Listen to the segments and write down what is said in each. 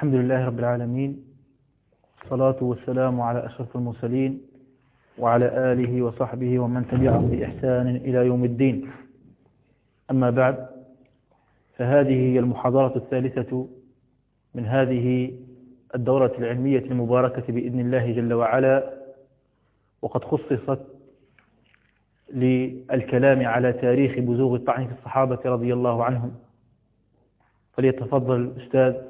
الحمد لله رب العالمين الصلاة والسلام على أشرف المرسلين وعلى آله وصحبه ومن تبعهم بإحسان إلى يوم الدين. أما بعد فهذه هي المحاضرة الثالثة من هذه الدورة العلمية المباركة بإذن الله جل وعلا وقد خصصت للكلام على تاريخ بزوغ الطعن في الصحابة رضي الله عنهم. فليتفضل الأستاذ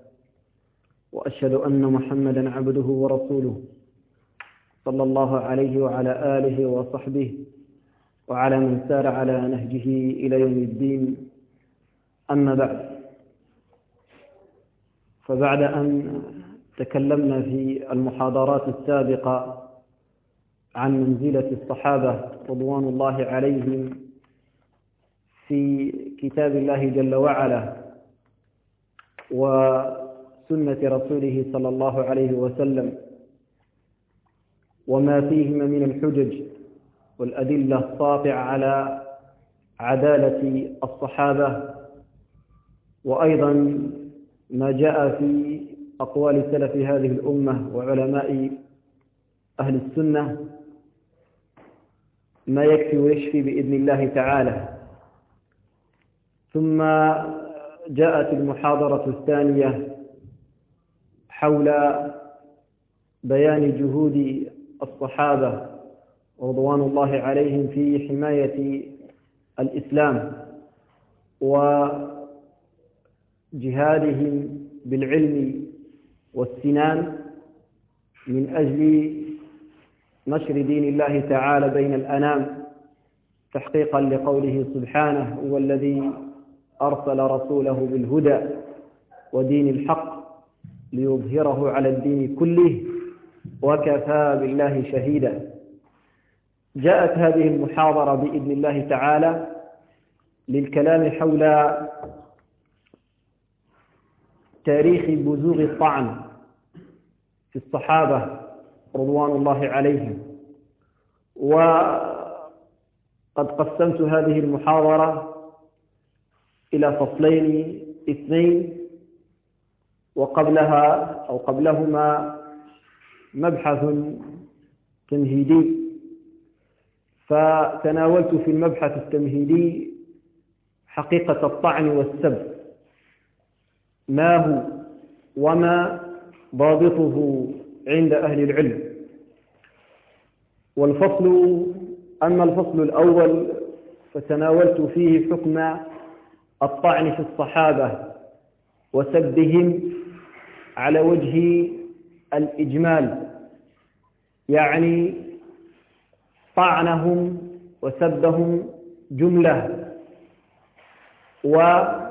وأشهد أن محمدا عبده ورسوله صلى الله عليه وعلى آله وصحبه وعلى من سار على نهجه إلى يوم الدين. أما بعد فبعد أن تكلمنا في المحاضرات السابقة عن منزلة الصحابة رضوان الله عليهم في كتاب الله جل وعلا وسنة رسوله صلى الله عليه وسلم وما فيهما من الحجج والأدلة الساطعة على عدالة الصحابة وأيضا ما جاء في أقوال سلف هذه الأمة وعلماء أهل السنة ما يكفي ويشفي بإذن الله تعالى. ثم جاءت المحاضرة الثانية حول بيان جهود الصحابة رضوان الله عليهم في حماية الإسلام وجهادهم بالعلم والسنان من أجل نشر دين الله تعالى بين الأنام تحقيقا لقوله سبحانه هو الذي أرسل رسوله بالهدى ودين الحق ليظهره على الدين كله وكفى بالله شهيدا. جاءت هذه المحاضرة بإذن الله تعالى للكلام حول تاريخ بزوغ الطعن في الصحابة رضوان الله عليهم. وقد قسمت هذه المحاضرة إلى فصلين اثنين وقبلها أو قبلهما مبحث تمهيدي. فتناولت في المبحث التمهيدي حقيقة الطعن والسب. ما هو وما ضابطه عند أهل العلم؟ والفصل أما الفصل الأول فتناولت فيه حكم الطعن في الصحابة. وسبهم على وجه الإجمال. يعني طعنهم وسبهم جملة. والطعن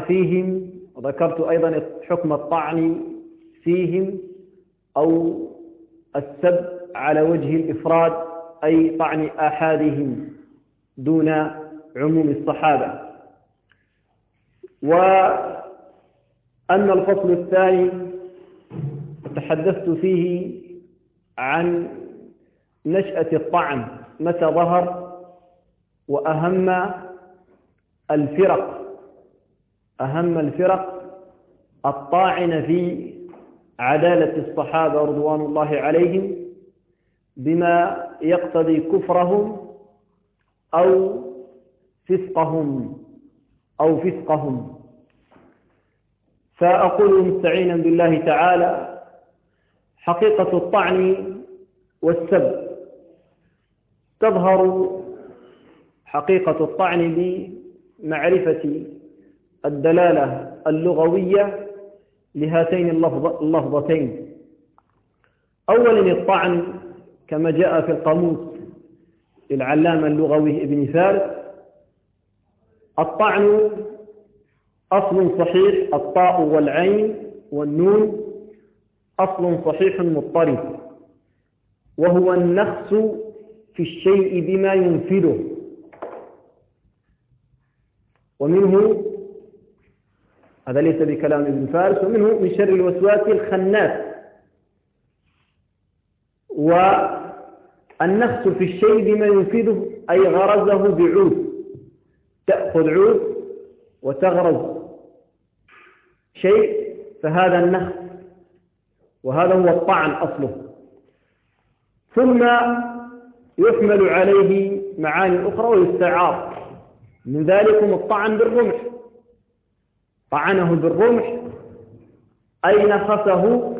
فيهم وذكرت أيضا حكم الطعن فيهم أو السب على وجه الإفراد أي طعن آحادهم دون عموم الصحابة. وأما الفصل الثاني تحدثت فيه عن نشأة الطعن متى ظهر وأهم الفرق أهم الفرق الطاعن في عدالة الصحابة رضوان الله عليهم بما يقتضي كفرهم أو فسقهم. أو فسقهم. فأقول مستعينا بالله تعالى حقيقة الطعن والسب. تظهر حقيقة الطعن بمعرفة الدلالة اللغوية لهاتين اللفظتين. أولا الطعن كما جاء في القاموس للعلامة اللغوي ابن فارس الطعن أصل صحيح الطاء والعين والنون أصل صحيح مضطرب. وهو النقص في الشيء بما ينفذه ومنه هذا ليس بكلام ابن فارس ومنه من شر الوسواس الخناس. والنقص في الشيء بما ينفذه أي غرزه بعود. تأخذ عود وتغرز شيء فهذا النخ وهذا هو الطعن أصله. ثم يحمل عليه معاني أخرى ويستعار. من ذلكم الطعن بالرمح. طعنه بالرمح أي نخسه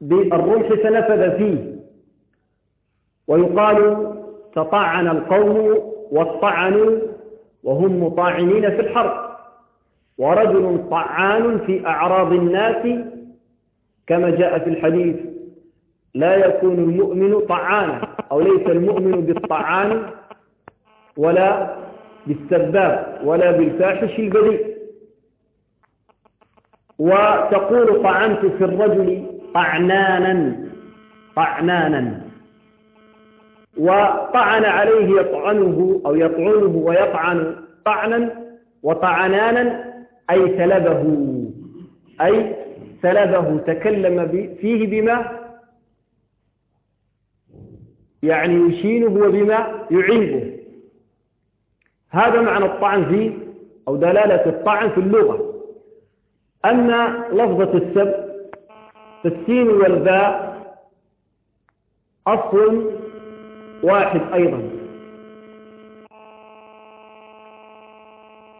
بالرمح فنفذ فيه. ويقال تطعن القوم والطعن وهم مطاعنين في الحرب. ورجل طعان في أعراض الناس كما جاء في الحديث لا يكون المؤمن طعانا أو ليس المؤمن بالطعان ولا بالسباب ولا بالفاحش البذيء وتقول طعنت في الرجل طعنانا طعنانا. وطعن عليه يطعنه أو يطعنه ويطعن طعنا وطعنانا أي سلبه أي سلبه تكلم فيه بما يعني يشينه وبما يعيبه هذا معنى الطعن في أو دلالة الطعن في اللغة. أما لفظة السب فالسين والباء أصل واحد أيضا.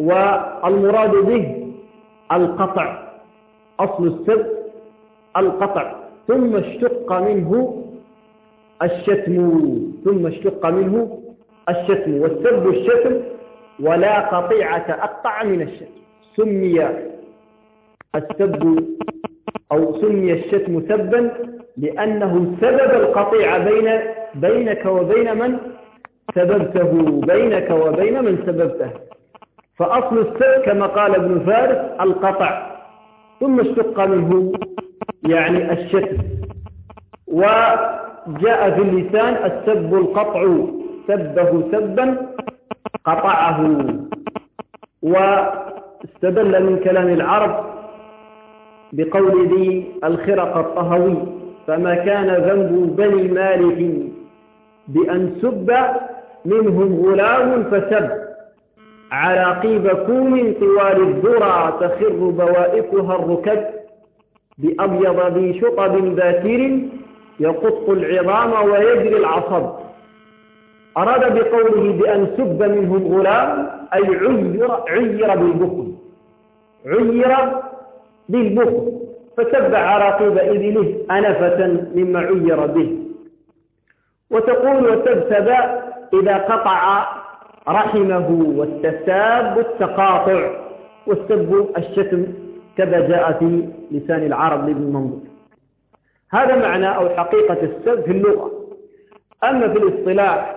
والمراد به القطع أصل السب القطع. ثم اشتق منه الشتم ثم اشتق منه الشتم. والسب الشتم ولا قطيعة أقطع من الشتم. سمي السب أو سمي الشتم سبا لأنه سبب القطيعة بين بينك وبين من سببته بينك وبين من سببته. فأصل السب كما قال ابن فارس القطع ثم اشتق منه يعني الشتم. وجاء في اللسان السب القطع سبه سبا قطعه. واستدل من كلام العرب بقول ذي الخرق الطهوي فما كان ذنب بني مالك بأن سب منهم غلام فسب. عراقيب كوم طوال الذرى تخر بوائكها للركب بأبيض ذي شطب باكر يقط العظام ويجري العصب. أراد بقوله بأن سب منهم غلام أي عير, عير بالبخل. عير بالبخل. فسب عراقيب إبله أنفة مما عير به. وتقول وتبتب إذا قطع رحمه والتساب التقاطع. والسب الشتم كذا جاء في لسان العرب لابن منظور. هذا معنى أو حقيقة السب في اللغة. أما في الاصطلاح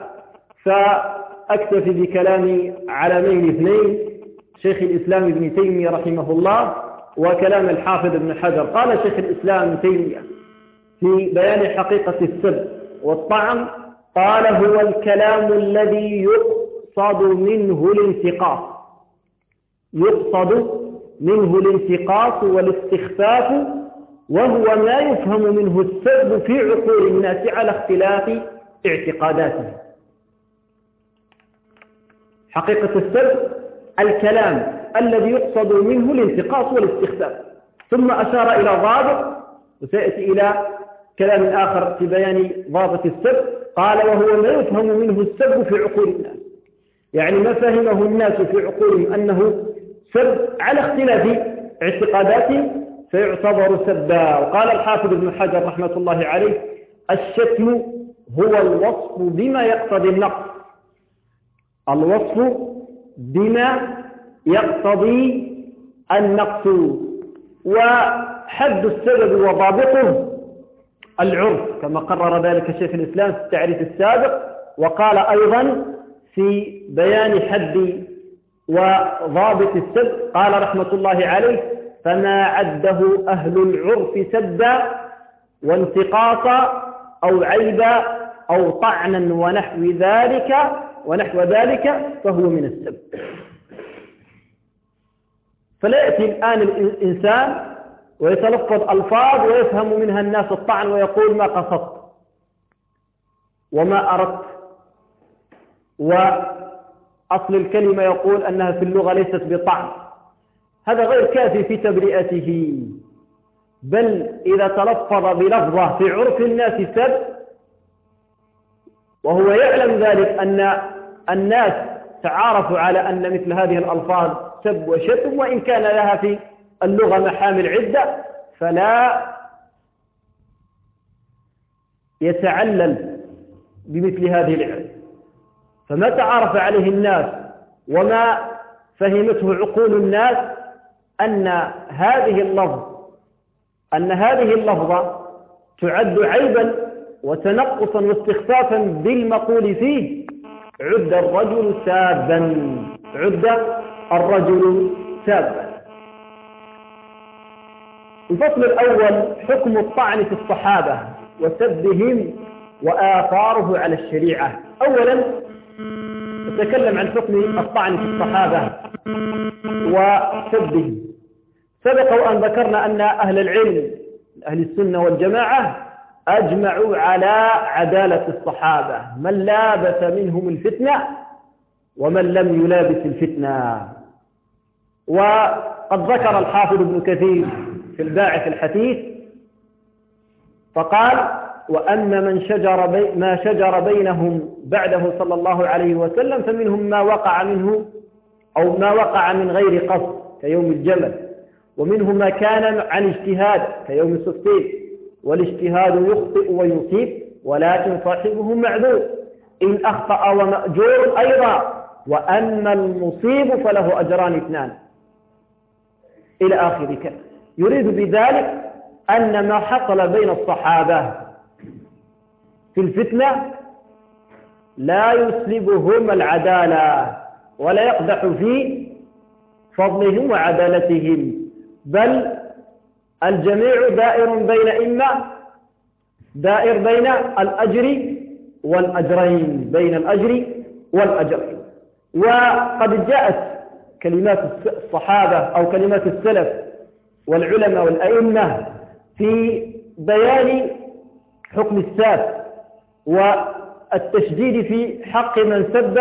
فأكتفي بكلام علمين اثنين شيخ الإسلام ابن تيمية رحمه الله وكلام الحافظ ابن حجر. قال شيخ الإسلام ابن تيمية في بيان حقيقة السب والطعن قال هو الكلام الذي يقصد منه الانتقاص. يقصد منه الانتقاص والاستخفاف وهو ما يفهم منه السب في عقول الناس على اختلاف اعتقاداتهم حقيقة السب الكلام الذي يقصد منه الانتقاص والاستخفاف. ثم أشار إلى ضابط وسيأتي إلى كلام آخر في بيان ضابط السب قال وهو ما يفهم منه السب في عقول الناس. يعني ما فهمه الناس في عقولهم أنه سب على اختلاف اعتقاداتهم فيعتبر سبا. وقال الحافظ ابن حجر رحمة الله عليه الشتم هو الوصف بما يقتضي النقص. الوصف بما يقتضي النقص. وحد السبب وضابطه العرف كما قرر ذلك شيخ الإسلام في التعريف السابق وقال أيضا في بيان حد وضابط السبب قال رحمة الله عليه فما عده أهل العرف سدا وانتقاصا أو عيبا أو طعنا ونحو ذلك ونحو ذلك فهو من السب فلا يأتي الآن الإنسان ويتلفظ ألفاظ ويفهم منها الناس الطعن ويقول ما قصدت وما أردت. وأصل الكلمة يقول أنها في اللغة ليست بطعن. هذا غير كافي في تبرئته. بل إذا تلفظ بلفظة في عرف الناس سب وهو يعلم ذلك أن الناس تعارفوا على أن مثل هذه الألفاظ سب وشتم وإن كان لها في اللغة محامل عدة فلا يتعلل بمثل هذه العلم فما تعارف عليه الناس وما فهمته عقول الناس أن هذه اللفظ أن هذه اللفظة تعد عيبا وتنقصا واستخفافا بالمقول فيه؟ عد الرجل سابا. عد الرجل سابا. الفصل الأول حكم الطعن في الصحابة وسبهم وآثاره على الشريعة. أولا نتكلم عن حكم الطعن في الصحابة وسبهم سبق وأن ذكرنا أن أهل العلم أهل السنة والجماعة أجمعوا على عدالة الصحابة. من لابس منهم الفتنة ومن لم يلابس الفتنة. وقد ذكر الحافظ ابن كثير في الباعث الحثيث فقال وأما من شجر بي ما شجر بينهم بعده صلى الله عليه وسلم فمنهم ما وقع منه أو ما وقع من غير قصد كيوم الجمل ومنهم ما كان عن اجتهاد كيوم السفتين والاجتهاد يخطئ ويصيب ولكن صاحبه معذور إن أخطأ ومأجور أيضا وأما المصيب فله أجران اثنان. إلى آخر كلام. يريد بذلك أن ما حصل بين الصحابة في الفتنة لا يسلبهم العدالة ولا يقدح في فضلهم وعدالتهم بل الجميع دائر بين إما دائر بين الأجر والأجرين بين الأجر والأجرين وقد جاءت كلمات الصحابة أو كلمات السلف والعلماء والأئمة في بيان حكم الساب والتشديد في حق من سب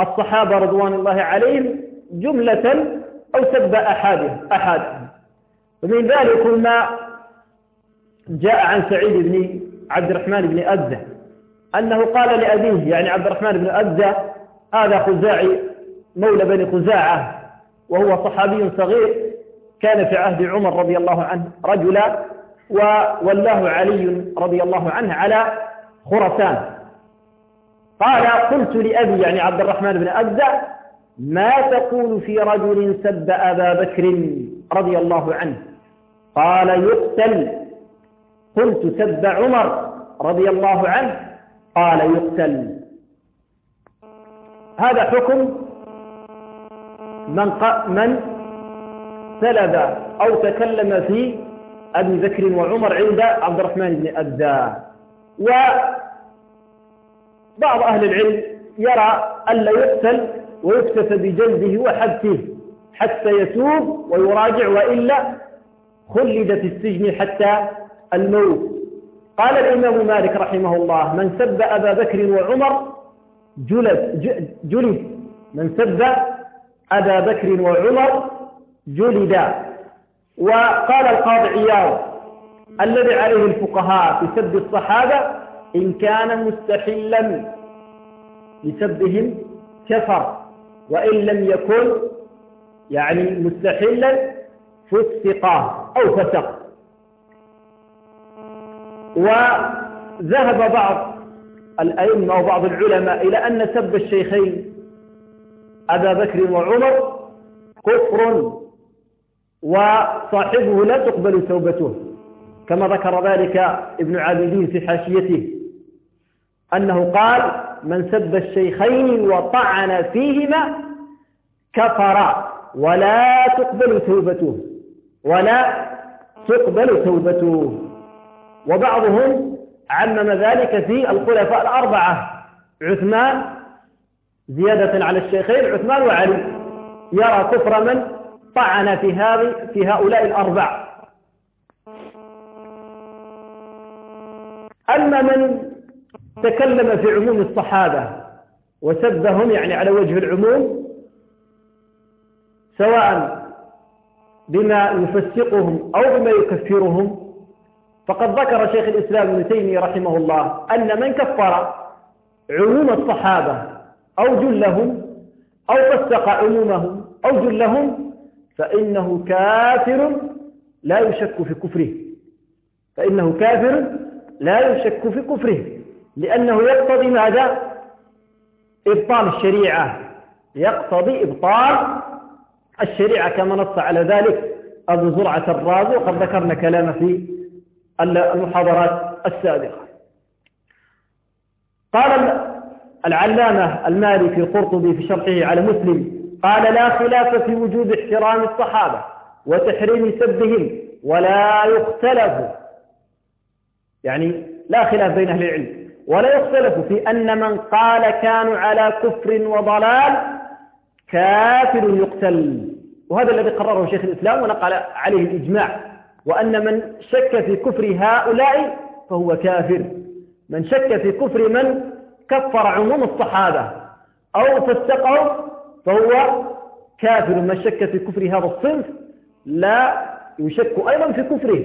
الصحابة رضوان الله عليهم جملة أو سب أحدهم أحدهم ومن ذلك ما جاء عن سعيد بن عبد الرحمن بن أبزة أنه قال لأبيه يعني عبد الرحمن بن أبزة هذا خزاعي مولى بني خزاعة وهو صحابي صغير كان في عهد عمر رضي الله عنه رجلا وولاه علي رضي الله عنه على خرسان قال قلت لأبي يعني عبد الرحمن بن أبزة ما تقول في رجل سب أبا بكر رضي الله عنه؟ قال يقتل. قلت سب عمر رضي الله عنه؟ قال يقتل. هذا حكم من من سلب أو تكلم في أبي بكر وعمر عند عبد الرحمن بن أبدا وبعض أهل العلم يرى ألا يقتل ويكتفى بجلده وحبسه حتى يتوب ويراجع وإلا خلد في السجن حتى الموت. قال الإمام مالك رحمه الله من سب أبا بكر وعمر جلد, جلد من سب أبا بكر وعمر جلد. وقال القاضي عياض الذي عليه الفقهاء في سب الصحابة إن كان مستحلا لسبهم كفر وإن لم يكن يعني مستحلا فسق أو فسق. وذهب بعض الأئمة وبعض العلماء إلى أن سب الشيخين أبا بكر وعمر كفر وصاحبه لا تقبل توبته كما ذكر ذلك ابن عابدين في حاشيته أنه قال من سب الشيخين وطعن فيهما كفر ولا تقبل توبته ولا تقبل توبته. وبعضهم عمم ذلك في الخلفاء الأربعة عثمان زيادة على الشيخين عثمان وعلي يرى كفر من طعن في هذه في هؤلاء الأربع. أما من تكلم في عموم الصحابة وسبهم يعني على وجه العموم سواء بما يفسقهم أو بما يكفرهم فقد ذكر شيخ الإسلام ابن تيمية رحمه الله أن من كفر عموم الصحابة أو جلهم أو فسق عمومهم أو جلهم فإنه كافر لا يشك في كفره. فإنه كافر لا يشك في كفره. لأنه يقتضي ماذا؟ إبطال الشريعة. يقتضي إبطال الشريعة كما نص على ذلك أبو زرعة الرازي وقد ذكرنا كلامه في المحاضرات السابقة. قال العلامة المالي في في شرحه على مسلم قال لا خلاف في وجوب احترام الصحابة وتحريم سبهم ولا يختلف. يعني لا خلاف بين أهل العلم. ولا يختلف في أن من قال كانوا على كفر وضلال كافر يقتل. وهذا الذي قرره شيخ الإسلام ونقل عليه الإجماع. وأن من شك في كفر هؤلاء فهو كافر. من شك في كفر من كفر عموم الصحابة أو فسقهم فهو كافر من شك في كفر هذا الصنف لا يشك أيضا في كفره.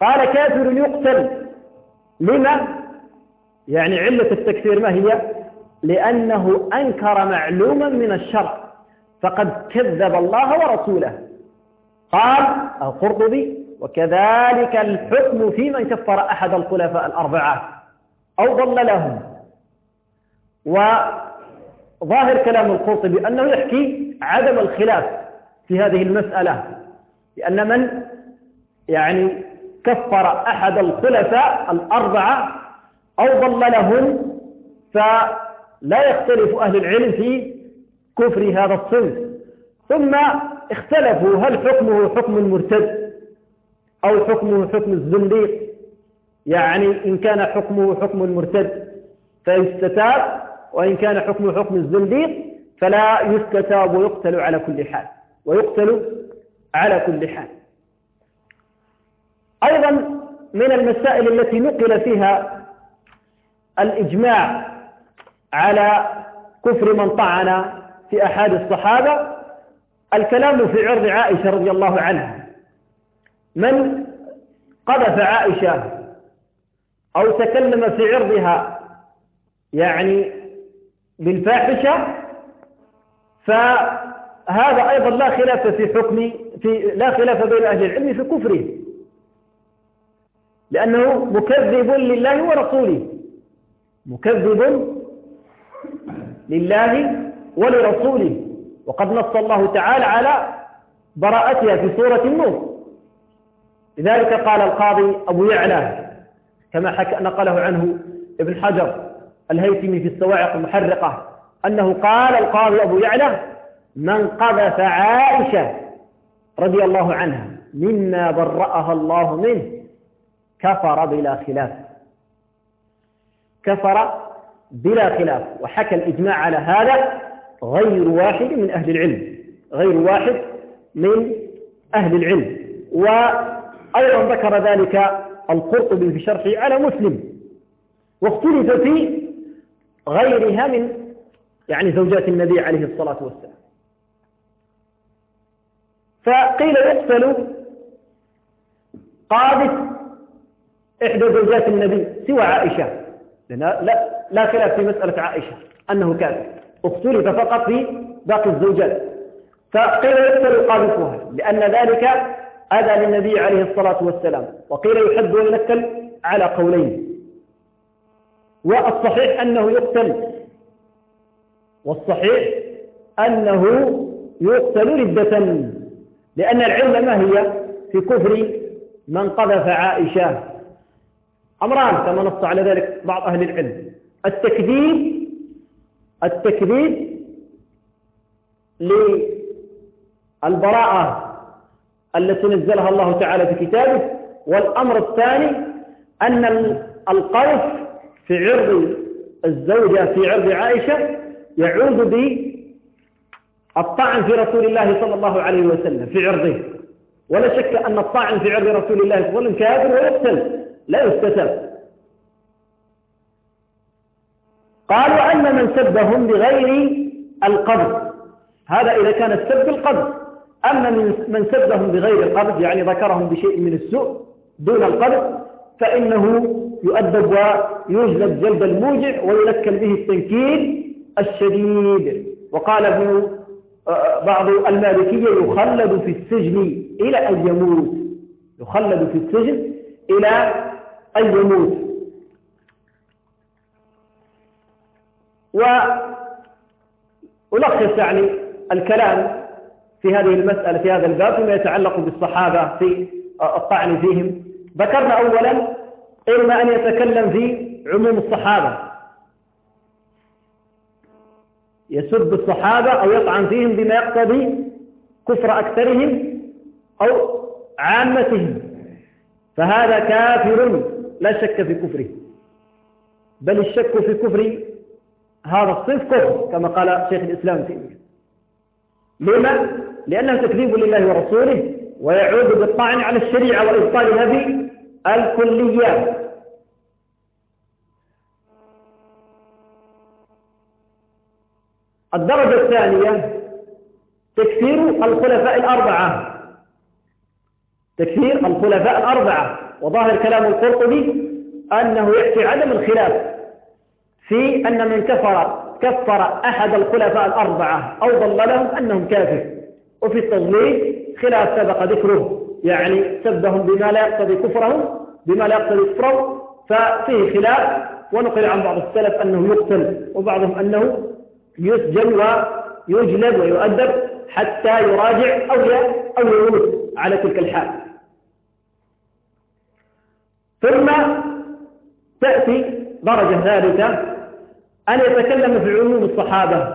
قال كافر يقتل. لما؟ يعني علة التكفير ما هي؟ لأنه أنكر معلوما من الشرع. فقد كذب الله ورسوله. قال القرطبي وكذلك الحكم في من كفر أحد الخلفاء الأربعة. أو ضللهم وظاهر كلام القرطبي أنه يحكي عدم الخلاف في هذه المسألة لأن من؟ يعني كفر أحد الخلفاء الأربعة أو ضللهم فلا يختلف أهل العلم في كفر هذا الصنف. ثم اختلفوا هل حكمه حكم المرتد أو حكمه حكم الزنديق؟ يعني إن كان حكمه حكم المرتد فيستتاب وإن كان حكمه حكم الزنديق فلا يستتاب ويقتل على كل حال. ويقتل على كل حال. أيضا من المسائل التي نقل فيها الإجماع على كفر من طعن في أحد الصحابة الكلام في عرض عائشة رضي الله عنها. من قذف عائشة أو تكلم في عرضها يعني بالفاحشة فهذا أيضا لا خلاف في حكم في لا خلاف بين أهل العلم في كفره. لأنه مكذب لله ورسوله. مكذب لله ولرسوله. وقد نص الله تعالى على براءتها في سورة النور. لذلك قال القاضي أبو يعلى كما حكى نقله عنه ابن حجر الهيثمي في السواعق المحرقة أنه قال القاضي أبو يعلى من قذف عائشة رضي الله عنها مما برأها الله منه كفر بلا خلاف. كفر بلا خلاف وحكى الإجماع على هذا غير واحد من أهل العلم غير واحد من أهل العلم. وأيضا ذكر ذلك القرطبي في شرحه على مسلم. واختلف في غيرها من يعني زوجات النبي عليه الصلاة والسلام. فقيل يقتل قاذف إحدى زوجات النبي سوى عائشة. لا, لا خلاف في مسألة عائشة أنه كافر اختلف فقط في باقي الزوجات. فقيل يقتل قاذفها لأن ذلك أذى للنبي عليه الصلاة والسلام. وقيل يحب وينكل على قولين. والصحيح أنه يقتل. والصحيح أنه يقتل ردة لأن العلة ما هي؟ في كفر من قذف عائشة. أمران كما نص على ذلك بعض أهل العلم. التكذيب التكذيب للبراءة التي نزلها الله تعالى في كتابه. والأمر الثاني أن القذف في عرض الزوجة في عرض عائشة يعود بالطعن في رسول الله صلى الله عليه وسلم في عرضه. ولا شك أن الطعن في عرض رسول الله صلى الله عليه وسلم كافر ويقتل لا يستتب قالوا أن من سبهم بغير القبض هذا إذا كان السب القبض. أما من سبهم بغير القبض يعني ذكرهم بشيء من السوء دون القبض فإنه يؤدب ويجلد جلد الموجع وينكل به التنكيل الشديد. وقال ابن آه، بعض المالكية يخلد في السجن إلى أن يموت. يخلد في السجن إلى أن يموت. وألخص يعني الكلام في هذه المسألة في هذا الباب فيما يتعلق بالصحابة في الطعن فيهم. ذكرنا أولا إما أن يتكلم في عموم الصحابة. يسب الصحابة أو يطعن فيهم بما يقتضي كفر أكثرهم أو عامتهم. فهذا كافر لا شك في كفره. بل الشك في كفر هذا الصنف كفر كما قال شيخ الإسلام تيمية لما؟ لأنه تكذيب لله ورسوله ويعود بالطعن على الشريعة وإبطالها بالكليات الدرجة الثانية تكفير الخلفاء الأربعة. تكفير الخلفاء الأربعة. وظاهر كلام القرطبي أنه يأتي عدم الخلاف في أن من كفر كفر أحد الخلفاء الأربعة أو ضللهم أنهم كافر. وفي التضليل خلاف سبق ذكره. يعني سبهم بما لا يقتضي كفرهم بما لا يقتضي كفرهم ففيه خلاف ونقل عن بعض السلف أنه يقتل وبعضهم أنه يسجن ويجلد ويؤدب حتى يراجع أو أو يموت على تلك الحال. ثم تأتي درجة ثالثة أن يتكلم في عموم الصحابة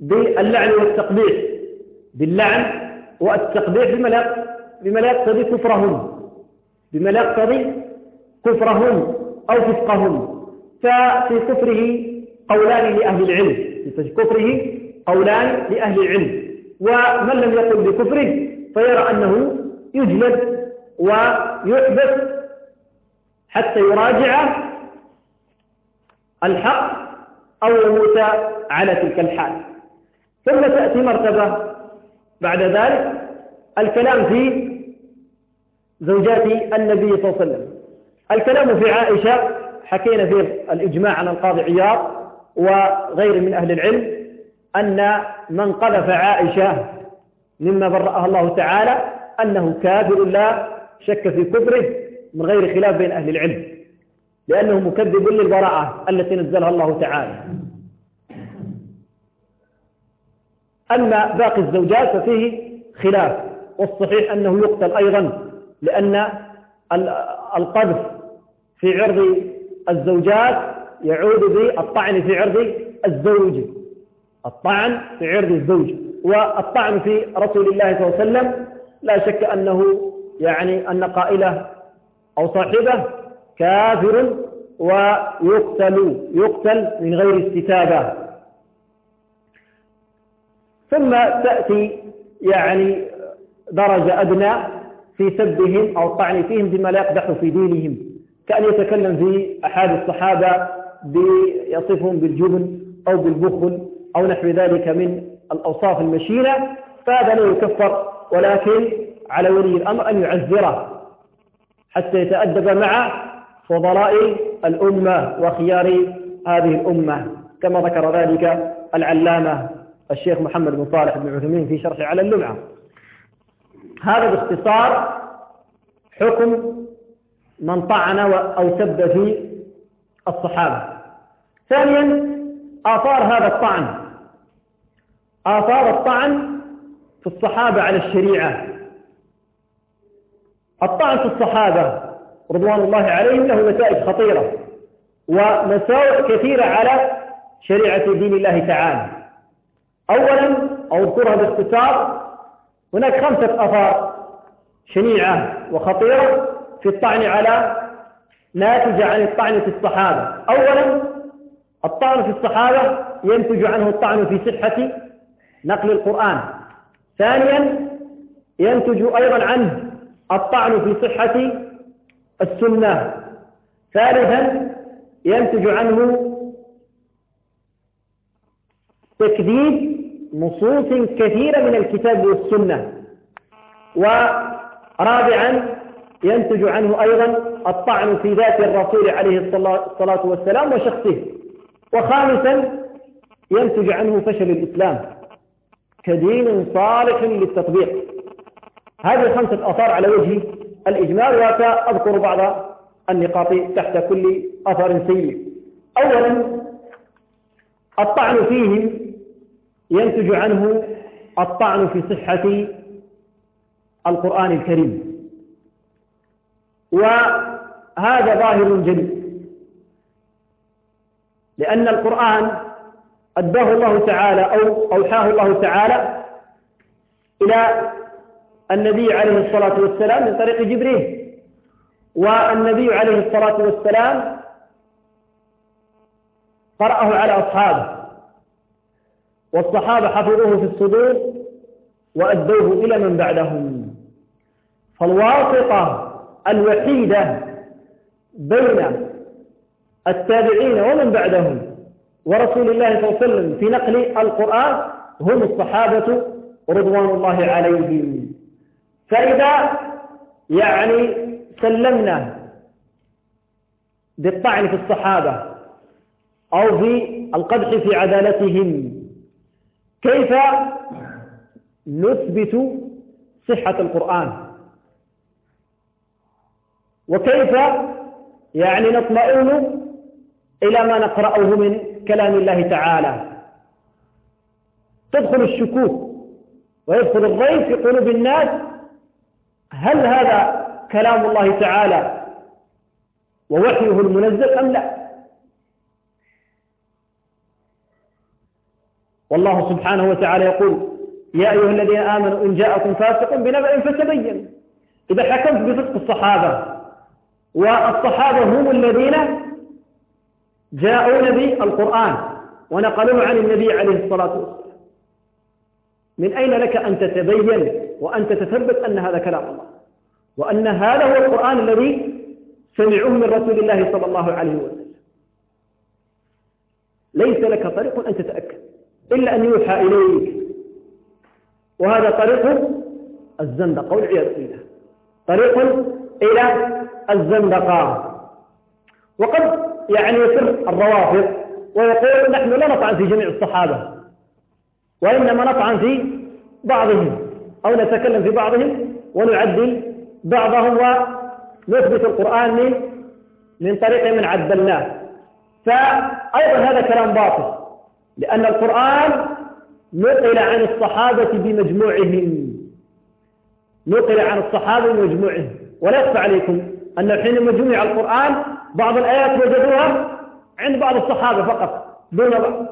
باللعن والتقبيح باللعن والتقبيح بما لا بما لا يقتضي كفرهم. بما لا يقتضي كفرهم أو فسقهم. ففي كفره قولان لأهل العلم. في كفره قولان لأهل العلم. ومن لم يقل بكفره فيرى أنه يجلد ويحبس حتى يراجع الحق أو يموت على تلك الحال. ثم تأتي مرتبة بعد ذلك الكلام في زوجات النبي صلى الله عليه وسلم. الكلام في عائشة حكينا في الإجماع عن القاضي عياض وغير من أهل العلم أن من قذف عائشة مما برأها الله تعالى أنه كافر لا شك في كفره من غير خلاف بين أهل العلم لأنه مكذب للبراءة التي نزلها الله تعالى. أما باقي الزوجات ففيه خلاف والصحيح أنه يقتل أيضا لأن القذف في عرض الزوجات يعود بالطعن في عرض الزوج. الطعن في عرض الزوج. والطعن في رسول الله صلى الله عليه وسلم لا شك أنه يعني أن قائله أو صاحبه كافر ويقتل يقتل من غير استتابة. ثم تأتي يعني درجة أدنى في سبهم أو الطعن فيهم بما لا يقدح في دينهم كأن يتكلم في أحد الصحابة بيصفهم بالجبن أو بالبخل أو نحو ذلك من الأوصاف المشينة فهذا لا يكفر ولكن على ولي الأمر أن يعذره حتى يتأدب مع فضلاء الأمة وخيار هذه الأمة. كما ذكر ذلك العلامة الشيخ محمد بن صالح بن عثمين في شرح على اللمعة. هذا باختصار حكم من طعن أو سب في الصحابة. ثانيا آثار هذا الطعن. آثار الطعن في الصحابة على الشريعة. الطعن في الصحابة رضوان الله عليهم له نتائج خطيرة ومساوئ كثيرة على شريعة دين الله تعالى. أولا أو أذكرها باختصار هناك خمسة أثار شنيعة وخطيرة في الطعن على ناتج عن الطعن في الصحابة. أولا الطعن في الصحابة ينتج عنه الطعن في صحة نقل القرآن. ثانيا ينتج أيضا عنه الطعن في صحة السنة. ثالثا ينتج عنه تكذيب نصوص كثيرة من الكتاب والسنة. ورابعا ينتج عنه أيضا الطعن في ذات الرسول عليه الصلاة والسلام وشخصه. وخامسا ينتج عنه فشل الإسلام. كدين صالح للتطبيق. هذه خمسة أثار على وجه الإجمال وسأذكر بعض النقاط تحت كل أثر سيء أولا الطعن فيهم ينتج عنه الطعن في صحة القرآن الكريم. وهذا ظاهر جلي. لأن القرآن أداه الله تعالى أو أوحاه الله تعالى إلى النبي عليه الصلاة والسلام من طريق جبريل. والنبي عليه الصلاة والسلام قرأه على أصحابه. والصحابة حفظوه في الصدور وأدوه إلى من بعدهم. فالواسطة الوحيدة بين التابعين ومن بعدهم ورسول الله صلى الله عليه وسلم في نقل القرآن هم الصحابة رضوان الله عليهم. فإذا يعني سلمنا بالطعن في الصحابة أو في القدح في عدالتهم كيف نثبت صحة القرآن؟ وكيف يعني نطمئن إلى ما نقرأه من كلام الله تعالى؟ تدخل الشكوك ويدخل الريب في قلوب الناس. هل هذا كلام الله تعالى ووحيه المنزل أم لا؟ والله سبحانه وتعالى يقول يا أيها الذين آمنوا إن جاءكم فاسق بنبأ فتبين. إذا حكمت بصدق الصحابة والصحابة هم الذين جاءون بالقرآن ونقلوه عن النبي عليه الصلاة والسلام. من أين لك أن تتبين وأن تتثبت أن هذا كلام الله؟ وأن هذا هو القرآن الذي سمعوه من رسول الله صلى الله عليه وسلم. ليس لك طريق أن تتأكد. إلا أن يوحى إليك. وهذا طريق الزندقة. والعياذ بالله. طريق إلى الزندقة. وقد يعني يسر الروافض ويقول نحن لا نطعن في جميع الصحابة وإنما نطعن في بعضهم أو نتكلم في بعضهم ونعدل بعضهم ونثبت القرآن من من طريق من عدلناه. فأيضا هذا كلام باطل. لأن القرآن نقل عن الصحابة بمجموعهم. نقل عن الصحابة بمجموعهم. ولا يخفى عليكم أن حين جمع القرآن بعض الآيات وجدوها عند بعض الصحابة فقط دون بعض.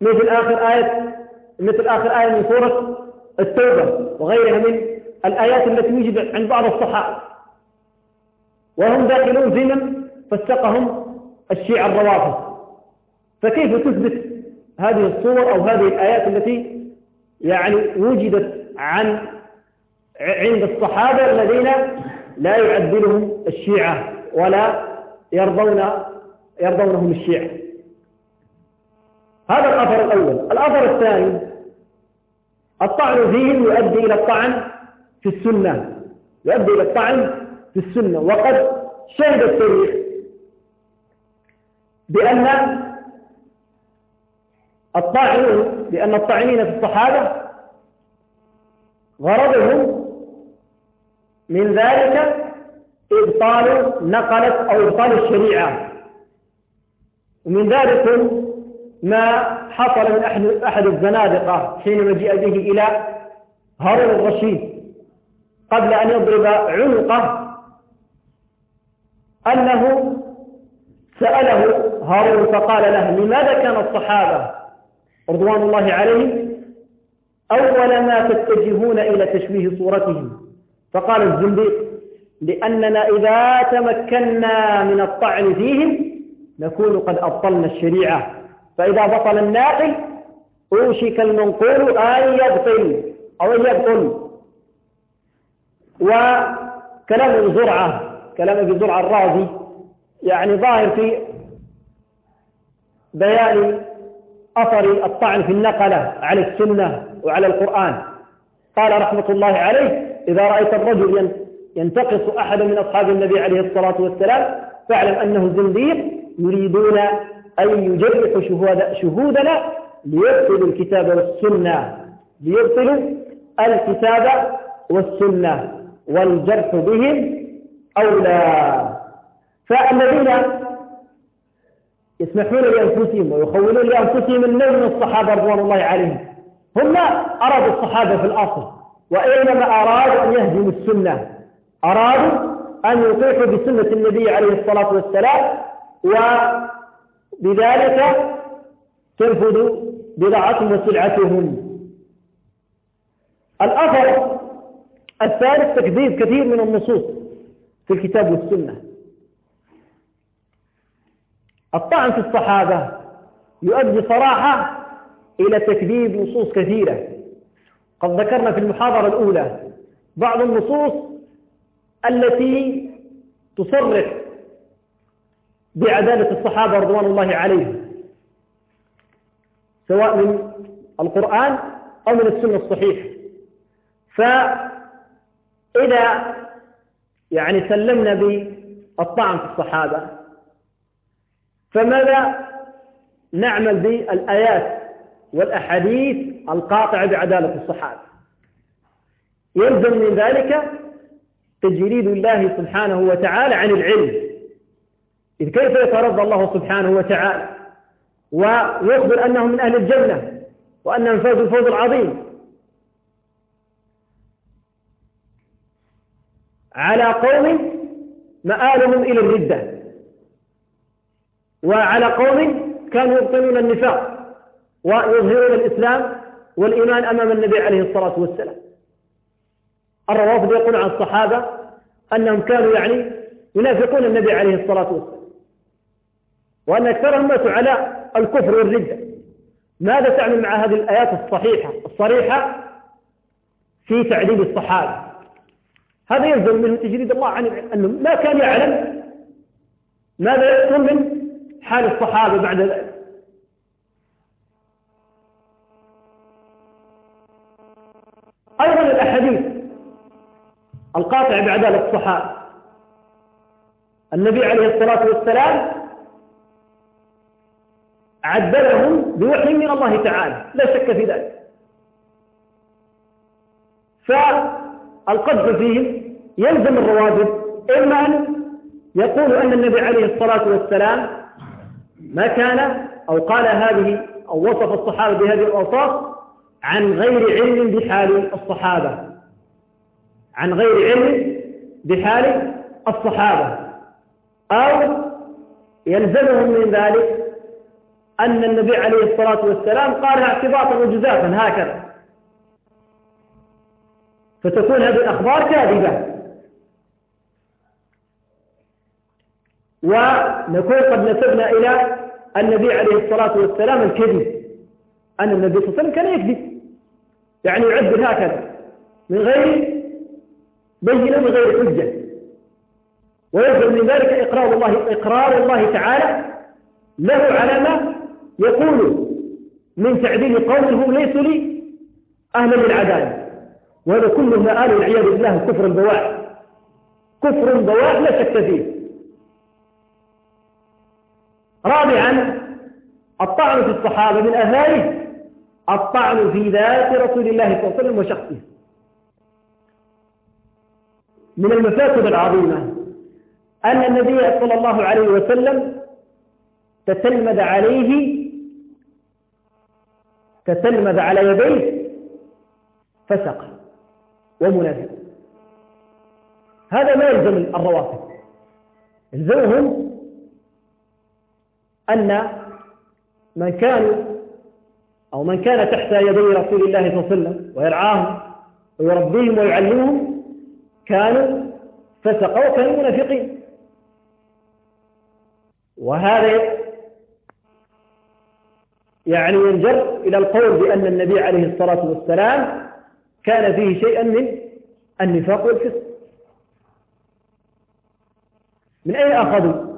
مثل آخر آية مثل آخر آية من سورة التوبة وغيرها من الآيات التي وجدت عند بعض الصحابة. وهم داخلون في من؟ فسقهم الشيعة الروافض. فكيف تثبت هذه الصور أو هذه الآيات التي يعني وجدت عن عند الصحابة الذين لا يعدلهم الشيعة ولا يرضون يرضونهم الشيعة؟ هذا الأثر الأول. الأثر الثاني الطعن فيهم يؤدي إلى الطعن في السنة. يؤدي إلى الطعن في السنة. وقد شهد التاريخ بأن الطاعنون لأن الطاعنين في الصحابة غرضهم من ذلك إبطال نقلة أو إبطال الشريعة. ومن ذلك ما حصل من أحد, أحد الزنادقة حينما جاء به إلى هارون الرشيد قبل أن يضرب عنقه أنه سأله هارون فقال له لماذا كان الصحابة رضوان الله عليهم أول ما تتجهون إلى تشويه صورتهم. فقال الزنديق لأننا إذا تمكنا من الطعن فيهم نكون قد أبطلنا الشريعة. فإذا بطل الناقل أوشك المنقول أن يبطل أو أن يبطل. وكلام زرعة كلام ابن زرعة الرازي يعني ظاهر في بيان أثر الطعن في النقلة على السنة وعلى القرآن. قال رحمة الله عليه إذا رأيت الرجل ينتقص أحدا من أصحاب النبي عليه الصلاة والسلام فاعلم أنه زنديق يريدون أن يجرحوا شهود شهودنا ليبطلوا الكتاب والسنة ليبطلوا الكتاب والسنة والجرح بهم أولى فالذين يسمحون لأنفسهم ويخولون لأنفسهم النوم من الصحابة رضوان الله عليهم. هم أرادوا الصحابة في الأصل وإنما أرادوا أن يهدموا السنة. أرادوا أن يطيحوا بسنة النبي عليه الصلاة والسلام وبذلك تنفذ بضاعتهم وسلعتهم. الأثر الثالث تكذيب كثير من النصوص في الكتاب والسنة. الطعن في الصحابة يؤدي صراحة إلى تكذيب نصوص كثيرة. قد ذكرنا في المحاضرة الأولى بعض النصوص التي تصرح بعدالة الصحابة رضوان الله عليهم سواء من القرآن أو من السنة الصحيحة. فإذا يعني سلمنا بالطعن في الصحابة فماذا نعمل بالآيات والأحاديث القاطعة بعدالة الصحابة؟ يلزم من ذلك تجريد الله سبحانه وتعالى عن العلم. إذ كيف يترضى الله سبحانه وتعالى؟ ويخبر أنهم من أهل الجنة وأنهم فازوا الفوز العظيم. على قوم مآلهم إلى الردة. وعلى قوم كانوا يبطلون النفاق ويظهرون الإسلام والإيمان أمام النبي عليه الصلاة والسلام. الروافض يقول عن الصحابة أنهم كانوا يعني ينافقون النبي عليه الصلاة والسلام وأن أكثرهم ماتوا على الكفر والردة. ماذا تعمل مع هذه الآيات الصحيحة الصريحة في تعذيب الصحابة؟ هذا يلزم منه تجريد الله عن أنه ما كان يعلم ماذا يحصل من حال الصحابة بعد ذلك؟ أيضا الأحاديث القاطع بعدالة الصحابة. النبي عليه الصلاة والسلام عدلهم بوحي من الله تعالى لا شك في ذلك. فالقذف فيهم يلزم الروابط إما أن يقول أن النبي عليه الصلاة والسلام ما كان أو قال هذه أو وصف الصحابة بهذه الأوصاف عن غير علم بحال الصحابة. عن غير علم بحال الصحابة. أو يلزمهم من ذلك أن النبي عليه الصلاة والسلام قال اعتباطا وجزافا هكذا. فتكون هذه الأخبار كاذبة. ونكون قد نسبنا إلى النبي عليه الصلاة والسلام الكذب. أن النبي صلى الله عليه وسلم كان يكذب. يعني يعبر هكذا. من غير بينة من غير حجة. ويجب من ذلك إقرار الله, إقرار الله تعالى له على ما يقول من تعديل قوم هم ليسوا لي أهلا للعدالة وهذا كله مآل العياذ بالله كفر البواح كفر البواح لا شك فيه. رابعا الطعن في الصحابة من أهاله الطعن في ذات رسول الله صلى الله عليه وسلم وشخصه. من المفاسد العظيمة أن النبي صلى الله عليه وسلم تتلمذ عليه تتلمذ على يديه فسق ومنافق هذا ما يلزم الروافض. يلزمهم أن من كانوا أو من كان تحت يدي رسول الله صلى الله عليه وسلم ويرعاهم ويربيهم ويعلمهم كانوا فسقوا وكانوا منافقين. وهذا يعني ينجر إلى القول بأن النبي عليه الصلاة والسلام كان فيه شيئا من النفاق والفسق. من أين أخذوا؟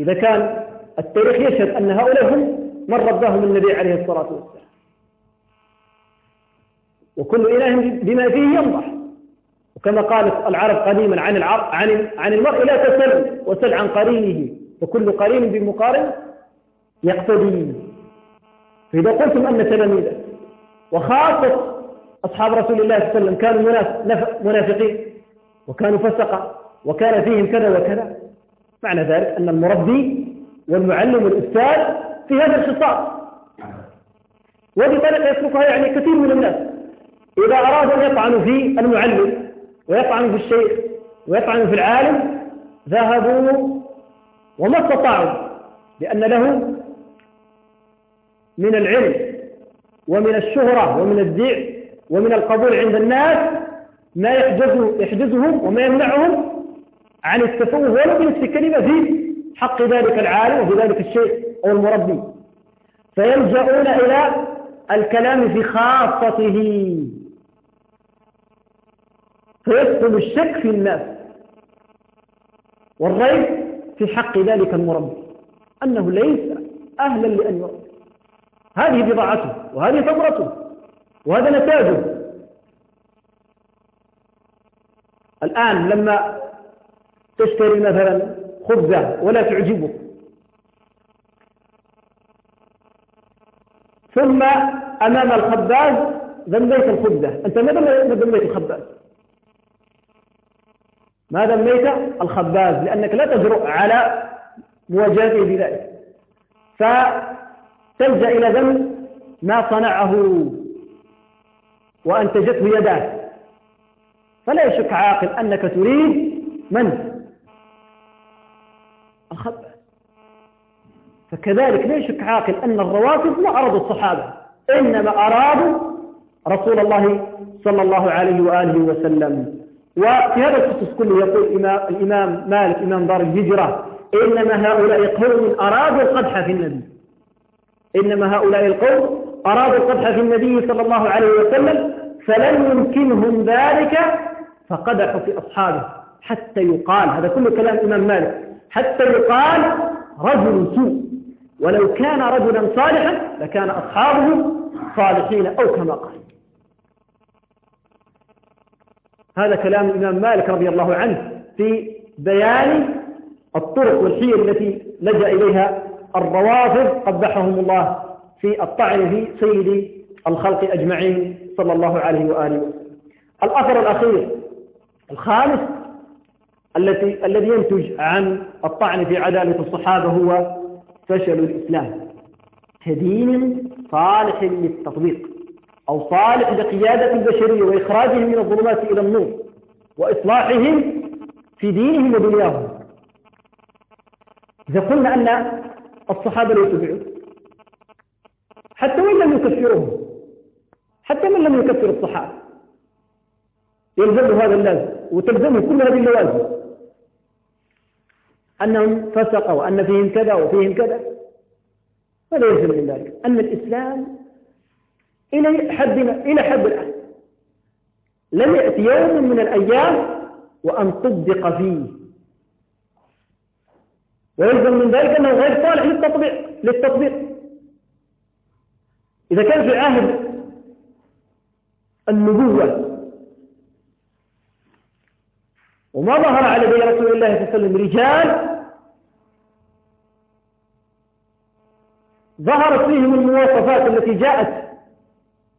إذا كان التاريخ يشهد أن هؤلاء هم من رباهم النبي عليه الصلاة والسلام. وكل إله بما فيه ينضح. وكما قالت العرب قديما عن العرب عن عن المرء لا تسل وسل عن قرينه وكل قرين بالمقارن يقتدي. فإذا قلتم أن تلاميذه وخاصة أصحاب رسول الله صلى الله عليه وسلم كانوا منافقين وكانوا فسقا وكان فيهم كذا وكذا معنى ذلك أن المربي والمعلم والأستاذ في هذا الخطاب. وهذه طريقة يسلكها يعني كثير من الناس. إذا أرادوا أن يطعنوا في المعلم ويطعنوا في الشيخ ويطعنوا في العالم ذهبوا وما استطاعوا لأن له من العلم ومن الشهرة ومن الذيع ومن القبول عند الناس ما يحجزه يحجزهم وما يمنعهم عن التفوه ولو بنفس كلمة في حق ذلك العالم وفي ذلك الشيخ أو المربي. فيلجؤون إلى الكلام في خاصته. فيدخل الشك في الناس. والريب في حق ذلك المربي. أنه ليس أهلا لأن يربي. هذه بضاعته وهذه ثمرته وهذا نتاجه. الآن لما تشتري مثلا خبزة ولا تعجبك ثم أمام الخباز ذنبيت الخبزة. أنت ما ذنبيت الخباز؟ ما ذنبيت الخباز؟ لأنك لا تجرؤ على مواجهته بذلك. فتلجأ إلى ذنب ما صنعه وأنتجته يداه. فلا يشك عاقل أنك تريد من الخباز فكذلك لا يشك عاقل أن الروافض ما أرادوا الصحابة إنما أرادوا رسول الله صلى الله عليه وآله وسلم. وفي هذا الخصوص كله يقول الإمام مالك إمام دار الهجرة إنما هؤلاء قوم أرادوا القدح في النبي. إنما هؤلاء القوم أرادوا القدح في النبي صلى الله عليه وسلم فلم يمكنهم ذلك فقدحوا في أصحابه. حتى يقال هذا كله كلام إمام مالك حتى يقال رجل سوء. ولو كان رجلا صالحا لكان أصحابه صالحين أو كما قال. هذا كلام الإمام مالك رضي الله عنه في بيان الطرق والحيل التي لجأ إليها الروافض قبحهم الله في الطعن في سيد الخلق أجمعين صلى الله عليه وآله الأثر الأخير الخامس التي الذي ينتج عن الطعن في عدالة الصحابة هو فشل الإسلام. كدين صالح للتطبيق أو صالح لقيادة البشرية وإخراجهم من الظلمات إلى النور وإصلاحهم في دينهم ودنياهم. إذا قلنا أن الصحابة ليسوا بعود حتى وإن لم يكفرهم حتى من لم يكفر الصحابة يلزمه هذا اللازم وتلزمه كل هذه اللوازم. أنهم فسقوا وأن فيهم كذا وفيهم كذا. ماذا يلزم من ذلك. أن الإسلام إلى حدنا إلى حد الآن لم يأتي يوم من الأيام وأن صدق فيه. ويلزم من ذلك أنه غير صالح للتطبيق للتطبيق. إذا كان في عهد النبوة وما ظهر على بي رسول الله صلى الله عليه وسلم رجال ظهرت فيهم المواصفات التي جاءت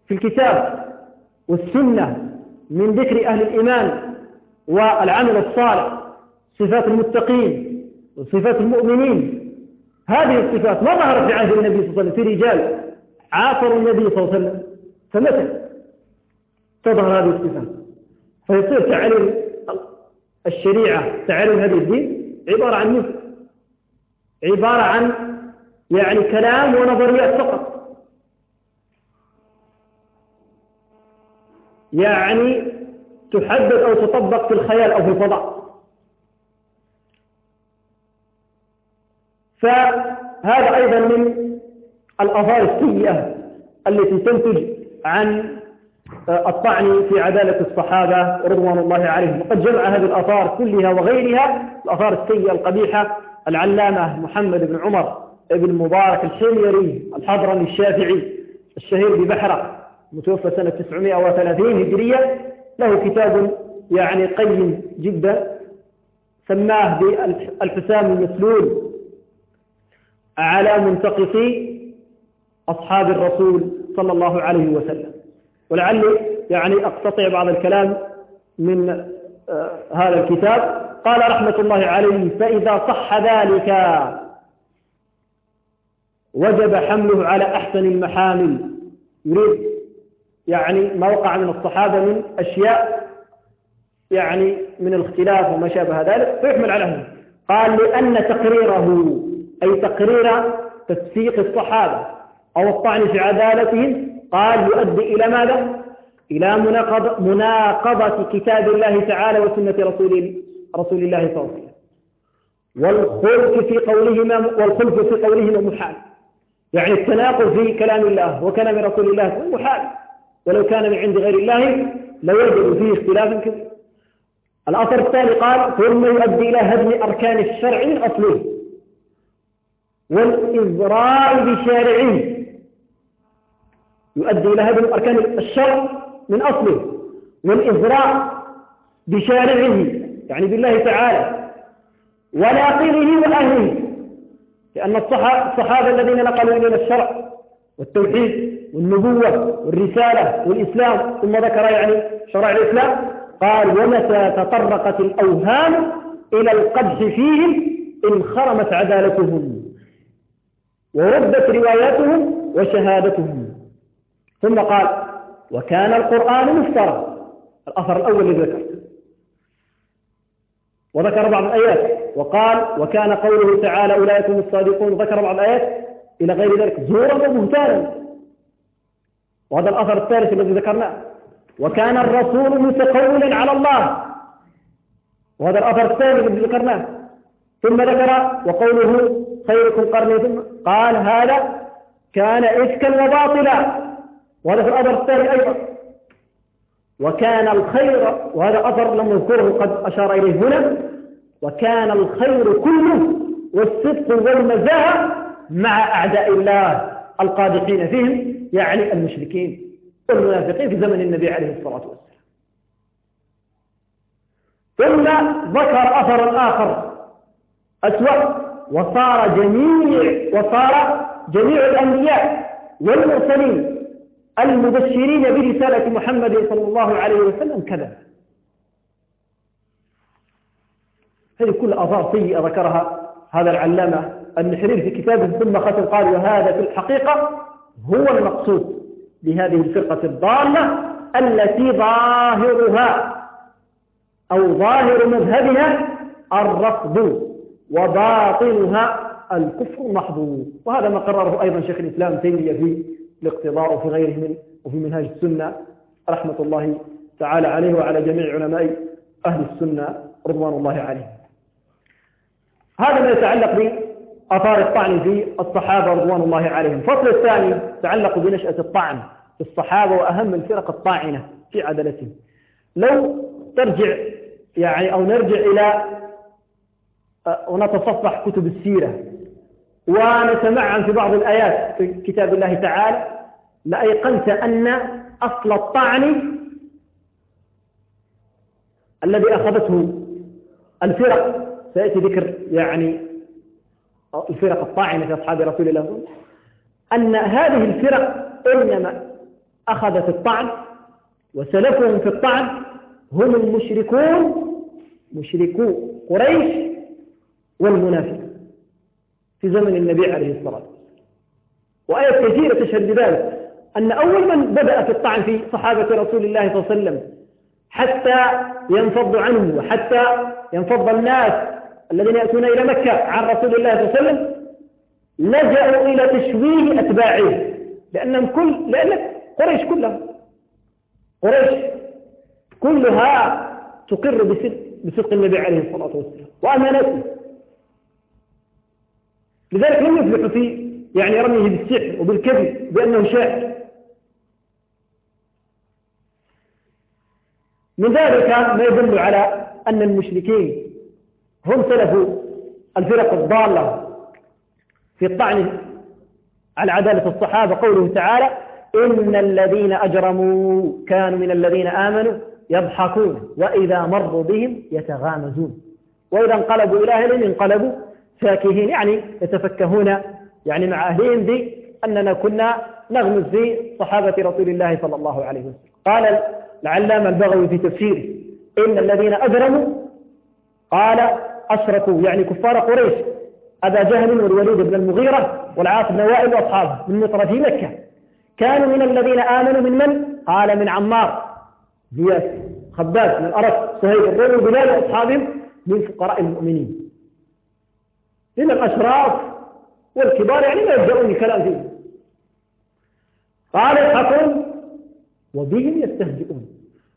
في الكتاب والسنة من ذكر أهل الإيمان والعمل الصالح صفات المتقين وصفات المؤمنين. هذه الصفات ما ظهرت في عهد النبي صلى الله عليه وسلم في رجال عاصروا النبي صلى الله عليه وسلم. فمتى تظهر هذه الصفات. فيصير تعليم الشريعة تعلم هذه الدين عبارة عن نفس عبارة عن يعني كلام ونظريات فقط. يعني تحدد أو تطبق في الخيال أو في الفضاء. فهذا أيضا من الأثار السيئة التي تنتج عن الطعن في عدالة الصحابة رضوان الله عليهم. وقد جمع هذه الآثار كلها وغيرها الآثار السيئة القبيحة العلامة محمد بن عمر بن مبارك الحميري الحضرمي الشافعي الشهير ببحرة متوفى سنة 930 هجرية. له كتاب يعني قيم جدا سماه بالحسام المسلول على منتقصي أصحاب الرسول صلى الله عليه وسلم. ولعلي يعني أقتطع بعض الكلام من آه، هذا الكتاب. قال رحمة الله عليه فإذا صح ذلك وجب حمله على أحسن المحامل. يريد يعني ما وقع من الصحابة من أشياء يعني من الاختلاف وما شابه ذلك فيحمل عليه قال لأن تقريره أي تقرير تسفيق الصحابة أو الطعن في عدالتهم قال يؤدي إلى ماذا؟ إلى مناقضة كتاب الله تعالى وسنة رسول رسول الله صلى الله عليه وسلم. والخلف في قولهما والخلف في قولهما محال. يعني التناقض في كلام الله وكلام رسول الله محال. ولو كان من عند غير الله لوجدوا فيه اختلافا كثيرا الأثر الثاني قال ثم يؤدي إلى هدم أركان الشرع من أصله. والإزراء بشارعه يؤدي إلى هدم أركان الشرع من أصله والإزراء بشارعه يعني بالله تعالى وناقله وأهله لأن الصحابة الذين نقلوا إلينا الشرع والتوحيد والنبوة والرسالة والإسلام ثم ذكر يعني شرع الإسلام قال ومتى تطرقت الأوهام إلى القدح فيهم انخرمت عدالتهم وردت رواياتهم وشهادتهم؟ ثم قال وكان القرآن مفترى. الأثر الأول الذي ذكرته. وذكر بعض الآيات. وقال وكان قوله تعالى أولئك هم الصادقون. ذكر بعض الآيات. إلى غير ذلك زورا وبهتانا. وهذا الأثر الثالث الذي ذكرناه. وكان الرسول متقولا على الله. وهذا الأثر الثاني الذي ذكرناه. ثم ذكر وقوله خيركم قرني. ثم قال هذا كان إفكا وباطلا. وهذا في الأثر الثاني أيضا. وكان الخير وهذا أثر لم نذكره قد أشار إليه هنا. وكان الخير كله والصدق والمزاح مع أعداء الله القادحين فيهم يعني المشركين والمنافقين في زمن النبي عليه الصلاة والسلام. ثم ذكر أثرا آخر أسوأ وصار جميع وصار جميع الأنبياء والمرسلين المبشرين برسالة محمد صلى الله عليه وسلم كذا. هذه كل آثار سيئة ذكرها هذا العلامة النحرير في كتابه ثم ختم قال وهذا في الحقيقة هو المقصود بهذه الفرقة الضالة التي ظاهرها أو ظاهر مذهبها الرفض وباطنها الكفر المحض وهذا ما قرره أيضا شيخ الإسلام تيمية في الاقتضاء وفي غيره من وفي منهاج السنة. رحمة الله تعالى عليه وعلى جميع علماء أهل السنة رضوان الله عليهم. هذا ما يتعلق بأثار الطعن في الصحابة رضوان الله عليهم. الفصل الثاني يتعلق بنشأة الطعن في الصحابة وأهم الفرق الطاعنة في عدلتهم لو ترجع يعني أو نرجع إلى آه، ونتصفح كتب السيرة. ونتمعن في بعض الآيات في كتاب الله تعالى لأيقنت أن أصل الطعن الذي أخذته الفرق. سيأتي ذكر يعني الفرق الطاعنة في أصحاب رسول الله. أن هذه الفرق إنما أخذت الطعن وسلفهم في الطعن. هم المشركون مشركو قريش والمنافقون. في زمن النبي عليه الصلاة والسلام. وآية كثيرة تشهد بذلك أن أول من بدأ في الطعن في صحابة رسول الله صلى الله عليه وسلم حتى ينفض عنه وحتى ينفض الناس الذين يأتون إلى مكة عن رسول الله صلى الله عليه وسلم لجأوا إلى تشويه أتباعه لأنهم كل لأن قريش كلها قريش كلها تقر بصدق, النبي عليه الصلاة والسلام. وأمانته. لذلك لم يفلح في يعني رميه بالسحر وبالكذب بأنه شاعر. من ذلك ما يدل على أن المشركين هم سلف الفرق الضالة في الطعن على عدالة الصحابة. قوله تعالى إن الذين أجرموا كانوا من الذين آمنوا يضحكون وإذا مروا بهم يتغامزون. وإذا انقلبوا إلى أهلهم انقلبوا فاكهين يعني يتفكهون يعني مع أهلهم بأننا كنا نغمز في صحابة رسول الله صلى الله عليه وسلم. قال العلامة البغوي في تفسيره إن الذين أجرموا قال أشركوا يعني كفار قريش أبا جهل والوليد بن المغيرة والعاص بن وائل وأصحابه من مطرفي مكة. كانوا من الذين آمنوا من من؟ قال من عمار زياد خباز من أرس صهيب الروم بلال وأصحابهم من فقراء المؤمنين. من الأشراف والكبار يعني ما يبدأون الكلام فيه. قال يضحكون وبهم يستهزئون.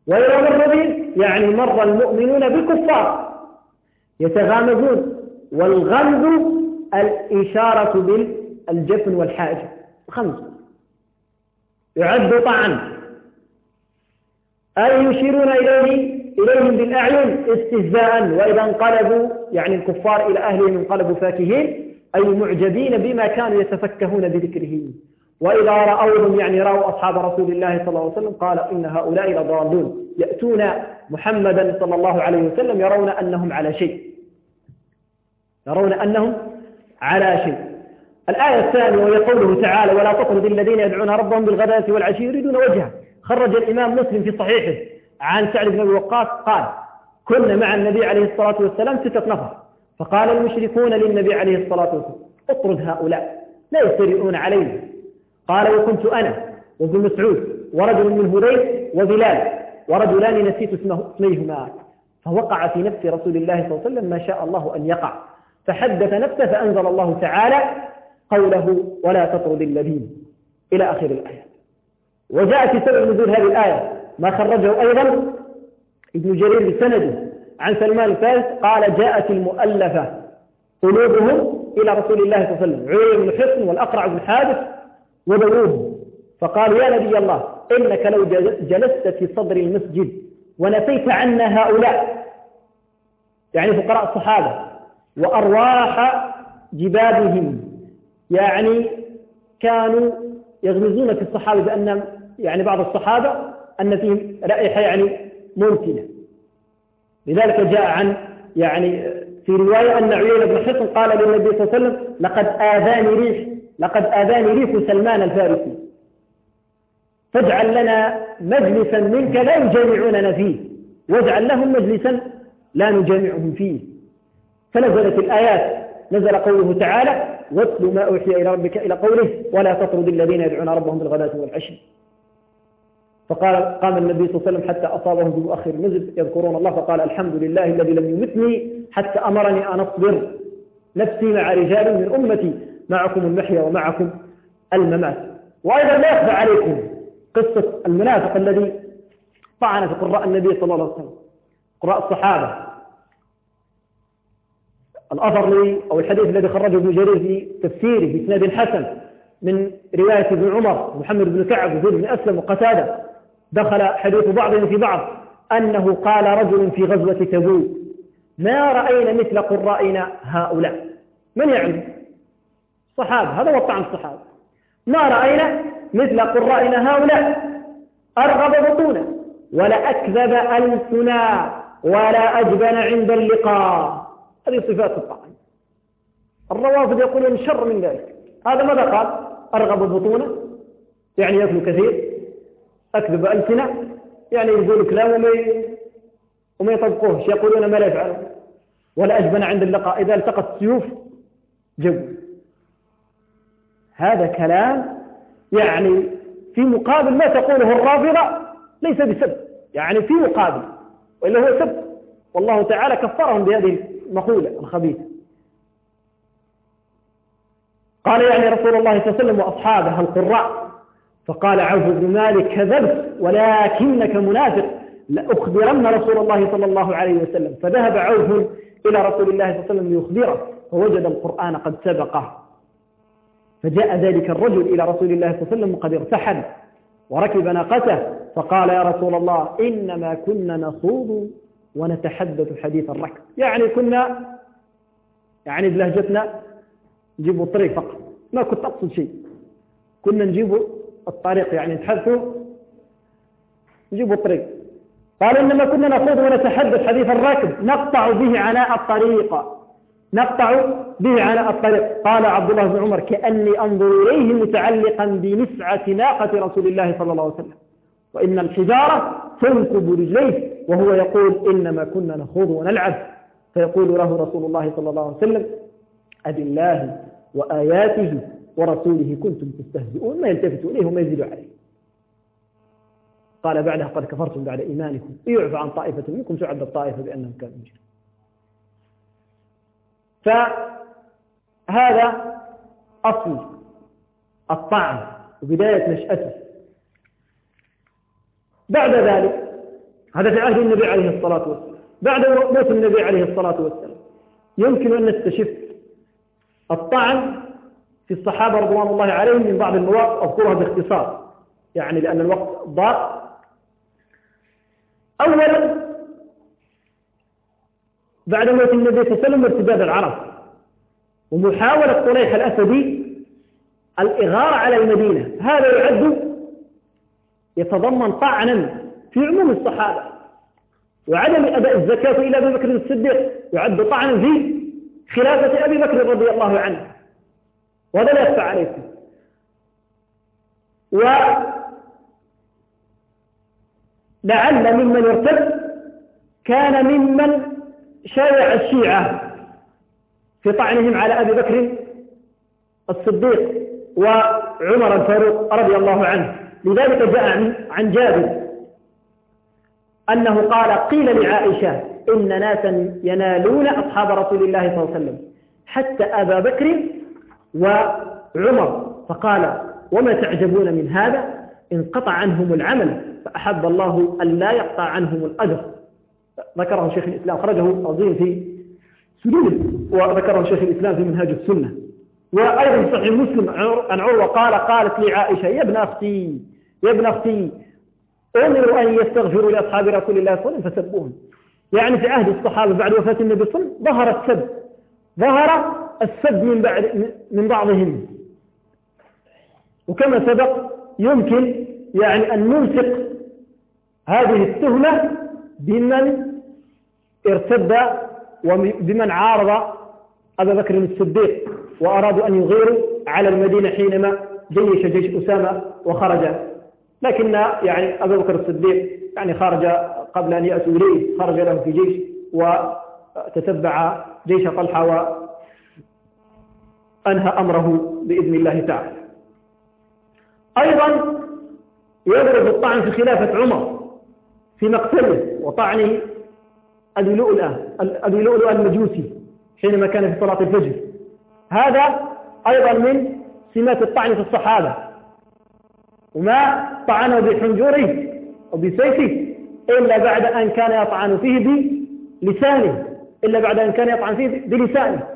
وإذا مر بهم يعني مر المؤمنون بالكفار. يتغامزون. والغمز الإشارة بالجفن والحاجة خمس يعد طعن. أي يشيرون إليه؟ إليهم بالأعين استهزاء. وإذا انقلبوا يعني الكفار إلى أهلهم انقلبوا فاكهين أي معجبين بما كانوا يتفكهون بذكره. وإذا رأوهم يعني رأوا أصحاب رسول الله صلى الله عليه وسلم قال إن هؤلاء لضالون. يأتون محمدا صلى الله عليه وسلم يرون أنهم على شيء. يرون أنهم على شيء. الآية الثانية وهي قوله تعالى ولا تطرد الذين يدعون ربهم بالغداة والعشي يريدون وجهه. خرج الإمام مسلم في صحيحه. عن سعد بن أبي وقاص قال كنا مع النبي عليه الصلاة والسلام ستة نفر. فقال المشركون للنبي عليه الصلاة والسلام اطرد هؤلاء لا يسترئون علينا قال وكنت أنا وابن مسعود ورجل من هذيل وبلال ورجلان نسيت اسميهما. فوقع في نفس رسول الله صلى الله عليه وسلم ما شاء الله أن يقع. فحدث نفسه فأنزل الله تعالى قوله ولا تطرد الذين. إلى آخر الآية. وجاء في سبب نزول هذه الآية. ما خرجه أيضا ابن جرير بسنده عن سلمان الفارس قال جاءت المؤلفة قلوبهم إلى رسول الله صلى الله عليه وسلم. عير بن حصن والأقرع بن حادث ودووه فقال يا نبي الله إنك لو جلست في صدر المسجد ونفيت عنا هؤلاء. يعني فقراء الصحابة. وأرواح جبابهم. يعني كانوا يغمزون في الصحابة بأن يعني بعض الصحابة أن فيهم رائحة يعني ممكنة. لذلك جاء عن يعني في رواية أن عيينة بن حصن قال للنبي صلى الله عليه وسلم لقد آذاني ريح لقد آذاني ريح سلمان الفارسي. فاجعل لنا مجلسا منك لا يجامعوننا فيه. واجعل لهم مجلسا لا نجامعهم فيه. فنزلت الآيات. نزل قوله تعالى واتل ما أوحي إلى ربك إلى قوله ولا تطرد الذين يدعون ربهم بالغداة والعشي. فقال قام النبي صلى الله عليه وسلم حتى أصابهم بمؤخر النزل يذكرون الله فقال الحمد لله الذي لم يمتني حتى أمرني أن أصبر. نفسي مع رجال من أمتي معكم المحيا ومعكم الممات. وأيضا لا يخفى عليكم قصة المنافق الذي طعن في قراء النبي صلى الله عليه وسلم قراء الصحابة. الأثر لي أو الحديث الذي خرجه ابن جرير في تفسيره بإسناد حسن من رواية ابن عمر محمد بن كعب وزيد بن أسلم وقتادة. دخل حديث بعضهم في بعض أنه قال رجل في غزوة تبوك ما رأينا مثل قرائنا هؤلاء؟ من يعني صحابة هذا هو الطعن الصحابة. ما رأينا مثل قرائنا هؤلاء؟ أرغب بطونا ولا أكذب ألسنا ولا أجبن عند اللقاء. هذه صفات الطعن. الروافض يقولون شر من ذلك. هذا ماذا قال؟ أرغب بطونا. يعني يأكل كثير. أكذب ألسنة يعني يقول كلام وما وما يطبقوهش يقولون ما لا يفعلون ولا أجبن عند اللقاء إذا التقت السيوف جو. هذا كلام يعني في مقابل ما تقوله الرافضة ليس بسب يعني في مقابل وإلا هو سب والله تعالى كفرهم بهذه المقولة الخبيثة. قال يعني رسول الله صلى الله عليه وسلم وأصحابه القراء فقال عوف بن مالك كذبت ولكنك منافق لأخبرن رسول الله صلى الله عليه وسلم. فذهب عوف إلى رسول الله صلى الله عليه وسلم ليخبره فوجد القرآن قد سبقه. فجاء ذلك الرجل إلى رسول الله صلى الله عليه وسلم وقد ارتحل وركب ناقته فقال يا رسول الله إنما كنا نخوض ونتحدث حديث الركب. يعني كنا يعني بلهجتنا نجيب الطريق فقط. ما كنت أقصد شيء. كنا نجيب الطريق يعني نتحدث نجيب الطريق. قال إنما كنا نخوض ونتحدث حديث الراكب نقطع به عناء الطريق. نقطع به عناء الطريق. قال عبد الله بن عمر كأني أنظر إليه متعلقا بنسعة ناقة رسول الله صلى الله عليه وسلم. وإن الحجارة تنكب رجليه وهو يقول إنما كنا نخوض ونلعب. فيقول له رسول الله صلى الله عليه وسلم أبي الله وآياته ورسوله كنتم تستهزئون ما يلتفتوا إليه وما يزيدوا عليه. قال بعدها قد كفرتم بعد إيمانكم. يعفى عن طائفة منكم تعد الطائفة بأنهم كانوا مجرمين. فهذا أصل الطعن وبداية نشأته. بعد ذلك هذا في عهد النبي عليه الصلاة والسلام. بعد موت النبي عليه الصلاة والسلام يمكن أن نستشف الطعن في الصحابة رضوان الله عليهم من بعض المواقف أذكرها باختصار. يعني لأن الوقت ضاق. أولا بعد موت النبي صلى الله عليه وسلم ارتداد العرب. ومحاولة طليح الأسدي الإغارة على المدينة. هذا يعد يتضمن طعنا في عموم الصحابة. وعدم أداء الزكاة إلى أبي بكر الصديق. يعد طعنا في خلافة أبي بكر رضي الله عنه. وهذا لا يخفى عليكم ولعل ممن ارتد كان ممن شايع الشيعة في طعنهم على أبي بكر الصديق وعمر الفاروق رضي الله عنه. لذلك جاء عن جابر أنه قال قيل لعائشة إن ناسا ينالون أصحاب رسول الله صلى الله عليه وسلم حتى أبا بكر وعمر فقال وما تعجبون من هذا؟ انقطع عنهم العمل فأحب الله أن لا يقطع عنهم الأجر. ذكره شيخ الإسلام خرجه عظيم في سنود وذكره شيخ الإسلام في منهاج السنة. وأيضا صحيح مسلم عن عروة قال قالت لي عائشة يا ابن أختي يا ابن أختي أمروا أن يستغفروا لأصحاب رسول الله صلى الله عليه وسلم فسبوهم. يعني في عهد الصحابة بعد وفاة النبي صلى الله عليه وسلم ظهر السب ظهر السب من, بعد من بعضهم. وكما سبق يمكن يعني أن نمسك هذه التهمة بمن ارتد وبمن عارض أبا بكر الصديق وأرادوا أن يغيروا على المدينة حينما جيش جيش أسامة وخرج. لكن يعني أبو بكر الصديق يعني خرج قبل أن يأتوا إليه خرج له في جيش وتتبع جيش طلحة وأنهى أمره بإذن الله تعالى. أيضا يضرب الطعن في خلافة عمر في مقتله وطعنه أبي لؤلؤة أبي لؤلؤة المجوسي حينما كان في صلاة الفجر. هذا أيضا من سمات الطعن في الصحابة. وما طعنه بحنجره أو بسيفه إلا بعد أن كان يطعن فيه بلسانه. إلا بعد أن كان يطعن فيه بلسانه.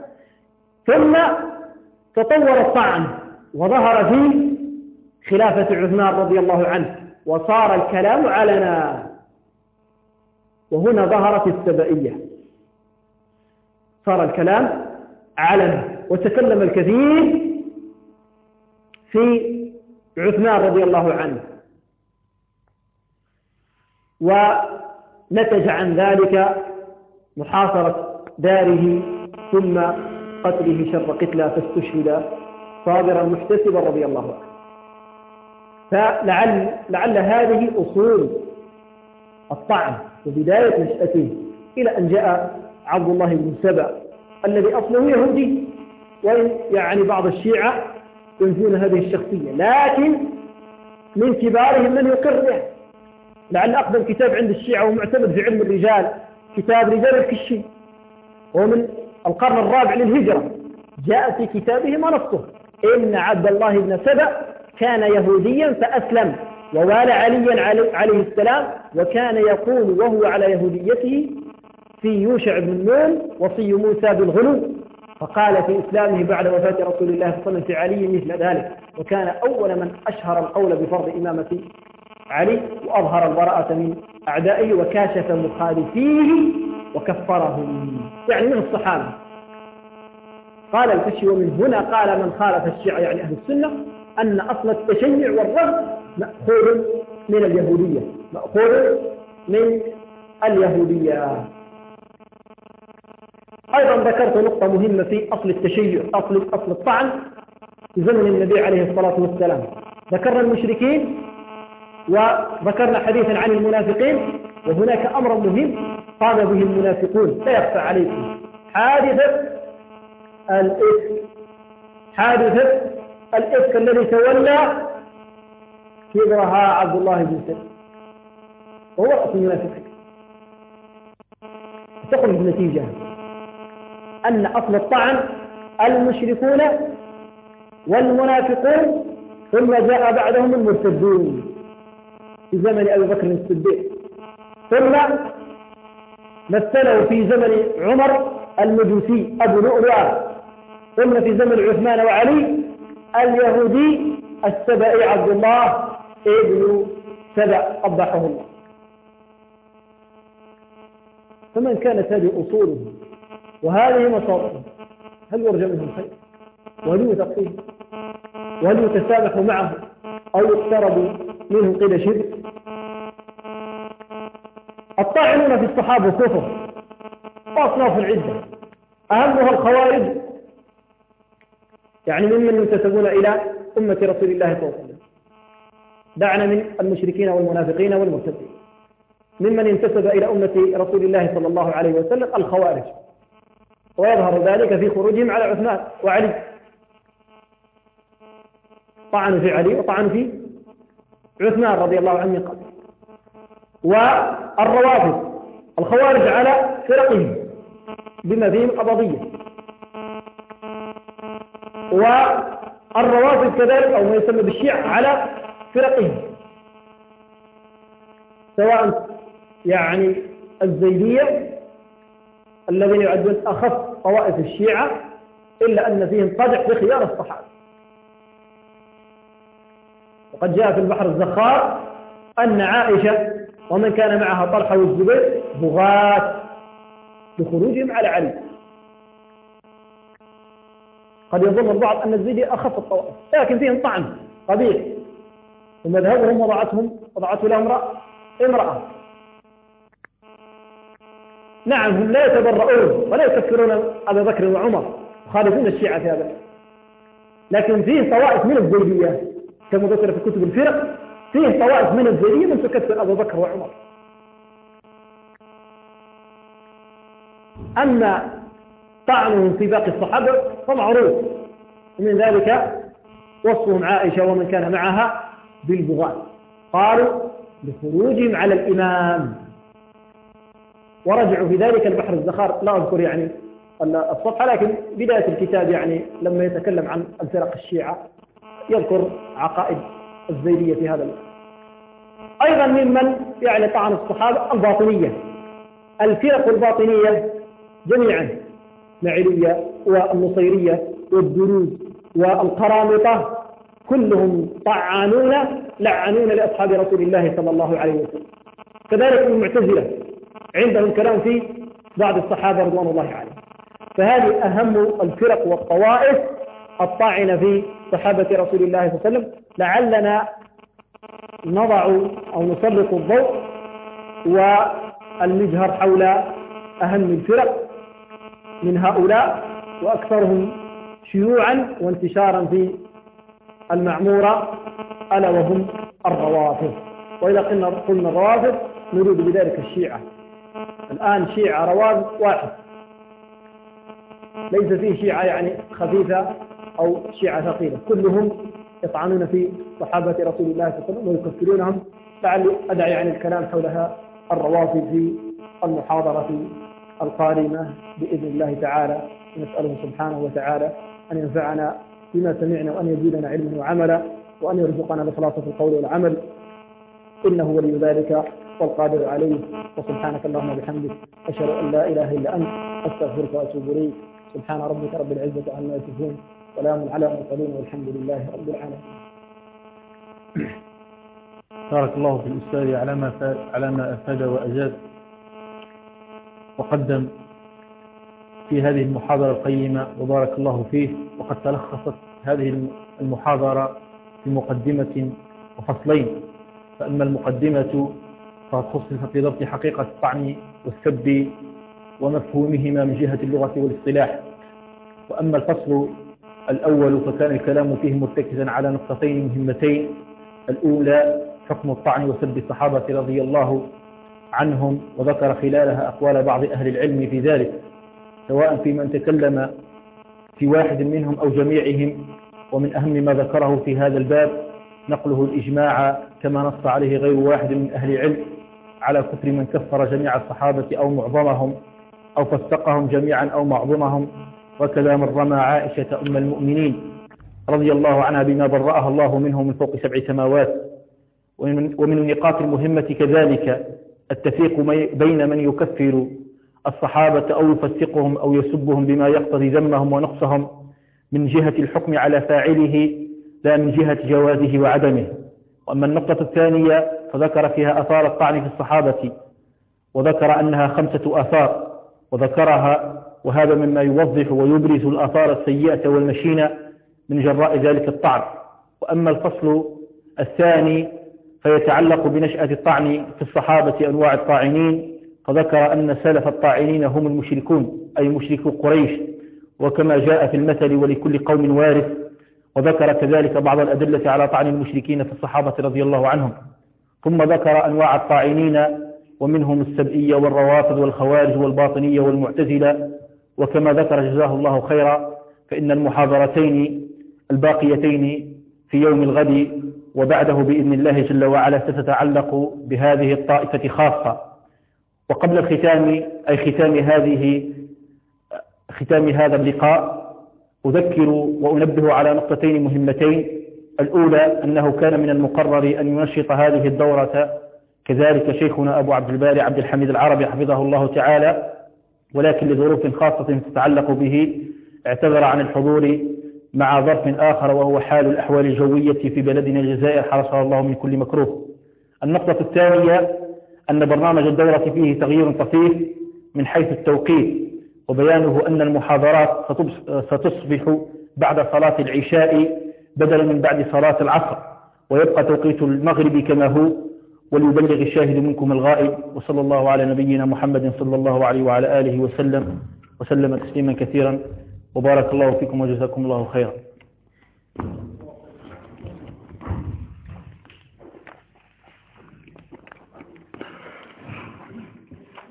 ثم تطور الطعن وظهر في خلافة عثمان رضي الله عنه وصار الكلام علنا. وهنا ظهرت السبائية صار الكلام علنا. وتكلم الكثير في عثمان رضي الله عنه. ونتج عن ذلك محاصرة داره ثم قتله شر قتلى فاستشهد صابرا محتسبا رضي الله عنه. فلعل لعل هذه أصول الطعن وبداية نشأته إلى أن جاء عبد الله بن سبأ الذي أصله يهودي وإن يعني بعض الشيعة ينفون هذه الشخصية لكن من كبارهم من يقر به لعل أقدم كتاب عند الشيعة ومعتمد في علم الرجال كتاب رجال الكشي. وهو من القرن الرابع للهجرة. جاء في كتابه ما نصه إن عبد الله بن سبأ كان يهوديا فأسلم ووالى عليا عليه السلام وكان يقول وهو على يهوديته في يوشع بن نون وصي موسى بالغلو فقال في إسلامه بعد وفاة رسول الله صلى الله عليه وسلم في علي مثل ذلك. وكان أول من أشهر القول بفرض إمامة علي وأظهر البراءة من أعدائه وكاشف مخالفيه وكفرهم. يعني من الصحابة. قال الفشي ومن هنا قال من خالف الشيعة يعني أهل السنة أن أصل التشيع والرفض مأخوذ من اليهودية مأخوذ من اليهودية. أيضا ذكرت نقطة مهمة في أصل التشيع أصل أصل الطعن في زمن النبي عليه الصلاة والسلام. ذكرنا المشركين وذكرنا حديثا عن المنافقين وهناك أمر مهم قام به المنافقون لا يخفى عليكم. حادثة الإفك. حادثة الإفك الذي تولى كبرها عبد الله بن سلم وهو رأس المنافقين تخرج النتيجة أن أصل الطعن المشركون والمنافقون ثم جاء بعدهم المرتدون. في زمن أبي بكر الصديق. ثم مثله في زمن عمر المجوسي أبو لؤلؤة. ثم في زمن عثمان وعلي اليهودي السبئي عبد الله ابن سبأ قبحه الله. فمن كانت هذه أصوله وهذه مصادره هل يرجى منهم خير وهل يتسامح معه أو يقترب منه قيل شرك. الطاعنون في الصحابة كفر وأصناف العدة أهمها الخوارج. يعني ممن ينتسبون إلى أمة رسول الله صلى الله عليه وسلم. دعنا من المشركين والمنافقين والمرتدين. ممن انتسب إلى أمة رسول الله صلى الله عليه وسلم الخوارج. ويظهر ذلك في خروجهم على عثمان وعلي. طعن في علي وطعن في عثمان رضي الله عنه قبل. والروافض الخوارج على فرقهم بما فيهم القبضية والروافض كذلك أو ما يسمى بالشيع على فرقهم. سواء يعني الزيدية الذين يعدون أخف طوائف الشيعة إلا أن فيهم قدح بخيار الصحابة. وقد جاء في البحر الزخار أن عائشة ومن كان معها طلحة والزبير بغاة لخروجهم على علي. قد يظن البعض أن الزيدي أخف الطوائف لكن فيهم طعن قبيح ومذهبهم وضعتهم وضعته لهم امرأة نعم هم لا يتبرؤون ولا يكفرون أبا بكر وعمر يخالفون الشيعة في هذا. لكن فيه طوائف من الزيدية. كما ذكر في كتب الفرق فيه طوائف من من تكفر أبو بكر وعمر. أما طعنهم في باقي الصحابة فمعروف. ومن ذلك وصفهم عائشة ومن كان معها بالبغاة. قالوا بخروجهم على الإمام. ورجعوا في ذلك البحر الزخار. لا أذكر يعني الصفحة لكن بداية الكتاب يعني لما يتكلم عن الفرق الشيعة. يذكر عقائد الزيدية في هذا الوقت. أيضا ممن يعني طعن الصحابة الباطنية. الفرق الباطنية جميعا معرية والنصيرية والدروز والقرامطة كلهم طعانون لعنون لأصحاب رسول الله صلى الله عليه وسلم. كذلك المعتزلة عندهم كلام في بعض الصحابة رضوان الله عليهم. فهذه أهم الفرق والطوائف الطاعنة في صحابة رسول الله صلى الله عليه وسلم لعلنا نضع أو نسلط الضوء والمجهر حول أهم الفرق من هؤلاء وأكثرهم شيوعا وانتشارا في المعمورة ألا وهم الروافض. وإذا قلنا قلنا الروافض نريد بذلك الشيعة. الآن شيعة روافض واحد. ليس فيه شيعة يعني خفيفة أو شيعة ثقيلة. كلهم يطعنون في صحابة رسول الله صلى الله عليه وسلم ويكفرونهم. لعلي أدعي عن الكلام حولها الروافض في المحاضرة القادمة بإذن الله تعالى. نسأله سبحانه وتعالى أن ينفعنا بما سمعنا وأن يزيدنا علما وعملا وأن يرزقنا الإخلاص في القول والعمل. إنه ولي ذلك والقادر عليه. وسبحانك اللهم وبحمدك أشهد أن لا إله إلا أنت أستغفرك وأتوب إليك. سبحان ربك رب العزة عما يصفون. سلام على المرسلين والحمد لله رب العالمين. بارك الله في الأستاذ على ما على ما أفاد وأجاب وقدم في هذه المحاضرة القيمة وبارك الله فيه. وقد تلخصت هذه المحاضرة في مقدمة وفصلين. فأما المقدمة فقد خصصت لضبط حقيقة الطعن والسب ومفهومهما من جهة اللغة والاصطلاح. وأما الفصل الأول فكان الكلام فيه مرتكزا على نقطتين مهمتين. الأولى حكم الطعن وسب الصحابة رضي الله عنهم وذكر خلالها أقوال بعض أهل العلم في ذلك سواء في من تكلم في واحد منهم أو جميعهم. ومن أهم ما ذكره في هذا الباب نقله الإجماع كما نص عليه غير واحد من أهل العلم على كفر من كفر جميع الصحابة أو معظمهم أو فسقهم جميعا أو معظمهم. وكذا من رمى عائشة أم المؤمنين رضي الله عنها بما برأها الله منه من فوق سبع سماوات ومن النقاط المهمة كذلك التفيق بين من يكفر الصحابة أو يفسقهم أو يسبهم بما يقتضي ذمهم ونقصهم من جهة الحكم على فاعله لا من جهة جوازه وعدمه. وأما النقطة الثانية فذكر فيها أثار الطعن في الصحابة وذكر أنها خمسة آثار وذكرها وهذا مما يوضح ويبرز الآثار السيئة والمشينة من جراء ذلك الطعن. وأما الفصل الثاني فيتعلق بنشأة الطعن في الصحابة أنواع الطاعنين فذكر أن سلف الطاعنين هم المشركون أي مشركو قريش. وكما جاء في المثل ولكل قوم وارث وذكر كذلك بعض الأدلة على طعن المشركين في الصحابة رضي الله عنهم. ثم ذكر أنواع الطاعنين ومنهم السبئية والروافض والخوارج والباطنية والمعتزلة وكما ذكر جزاه الله خيرا فإن المحاضرتين الباقيتين في يوم الغد وبعده بإذن الله جل وعلا ستتعلق بهذه الطائفة خاصة. وقبل الختام أي ختام هذه ختام هذا اللقاء أذكر وأنبه على نقطتين مهمتين. الأولى أنه كان من المقرر أن ينشط هذه الدورة كذلك شيخنا أبو عبد الباري عبد الحميد العربي حفظه الله تعالى ولكن لظروف خاصة تتعلق به اعتذر عن الحضور مع ظرف آخر وهو حال الأحوال الجوية في بلدنا الجزائر حرصها الله من كل مكروه. النقطة الثانية أن برنامج الدورة فيه تغيير طفيف من حيث التوقيت وبيانه أن المحاضرات ستصبح بعد صلاة العشاء بدلا من بعد صلاة العصر ويبقى توقيت المغرب كما هو. وليبلغ الشاهد منكم الغائب وصلى الله على نبينا محمد صلى الله عليه وعلى آله وسلم وسلم تسليما كثيرا وبارك الله فيكم وجزاكم الله خيرا.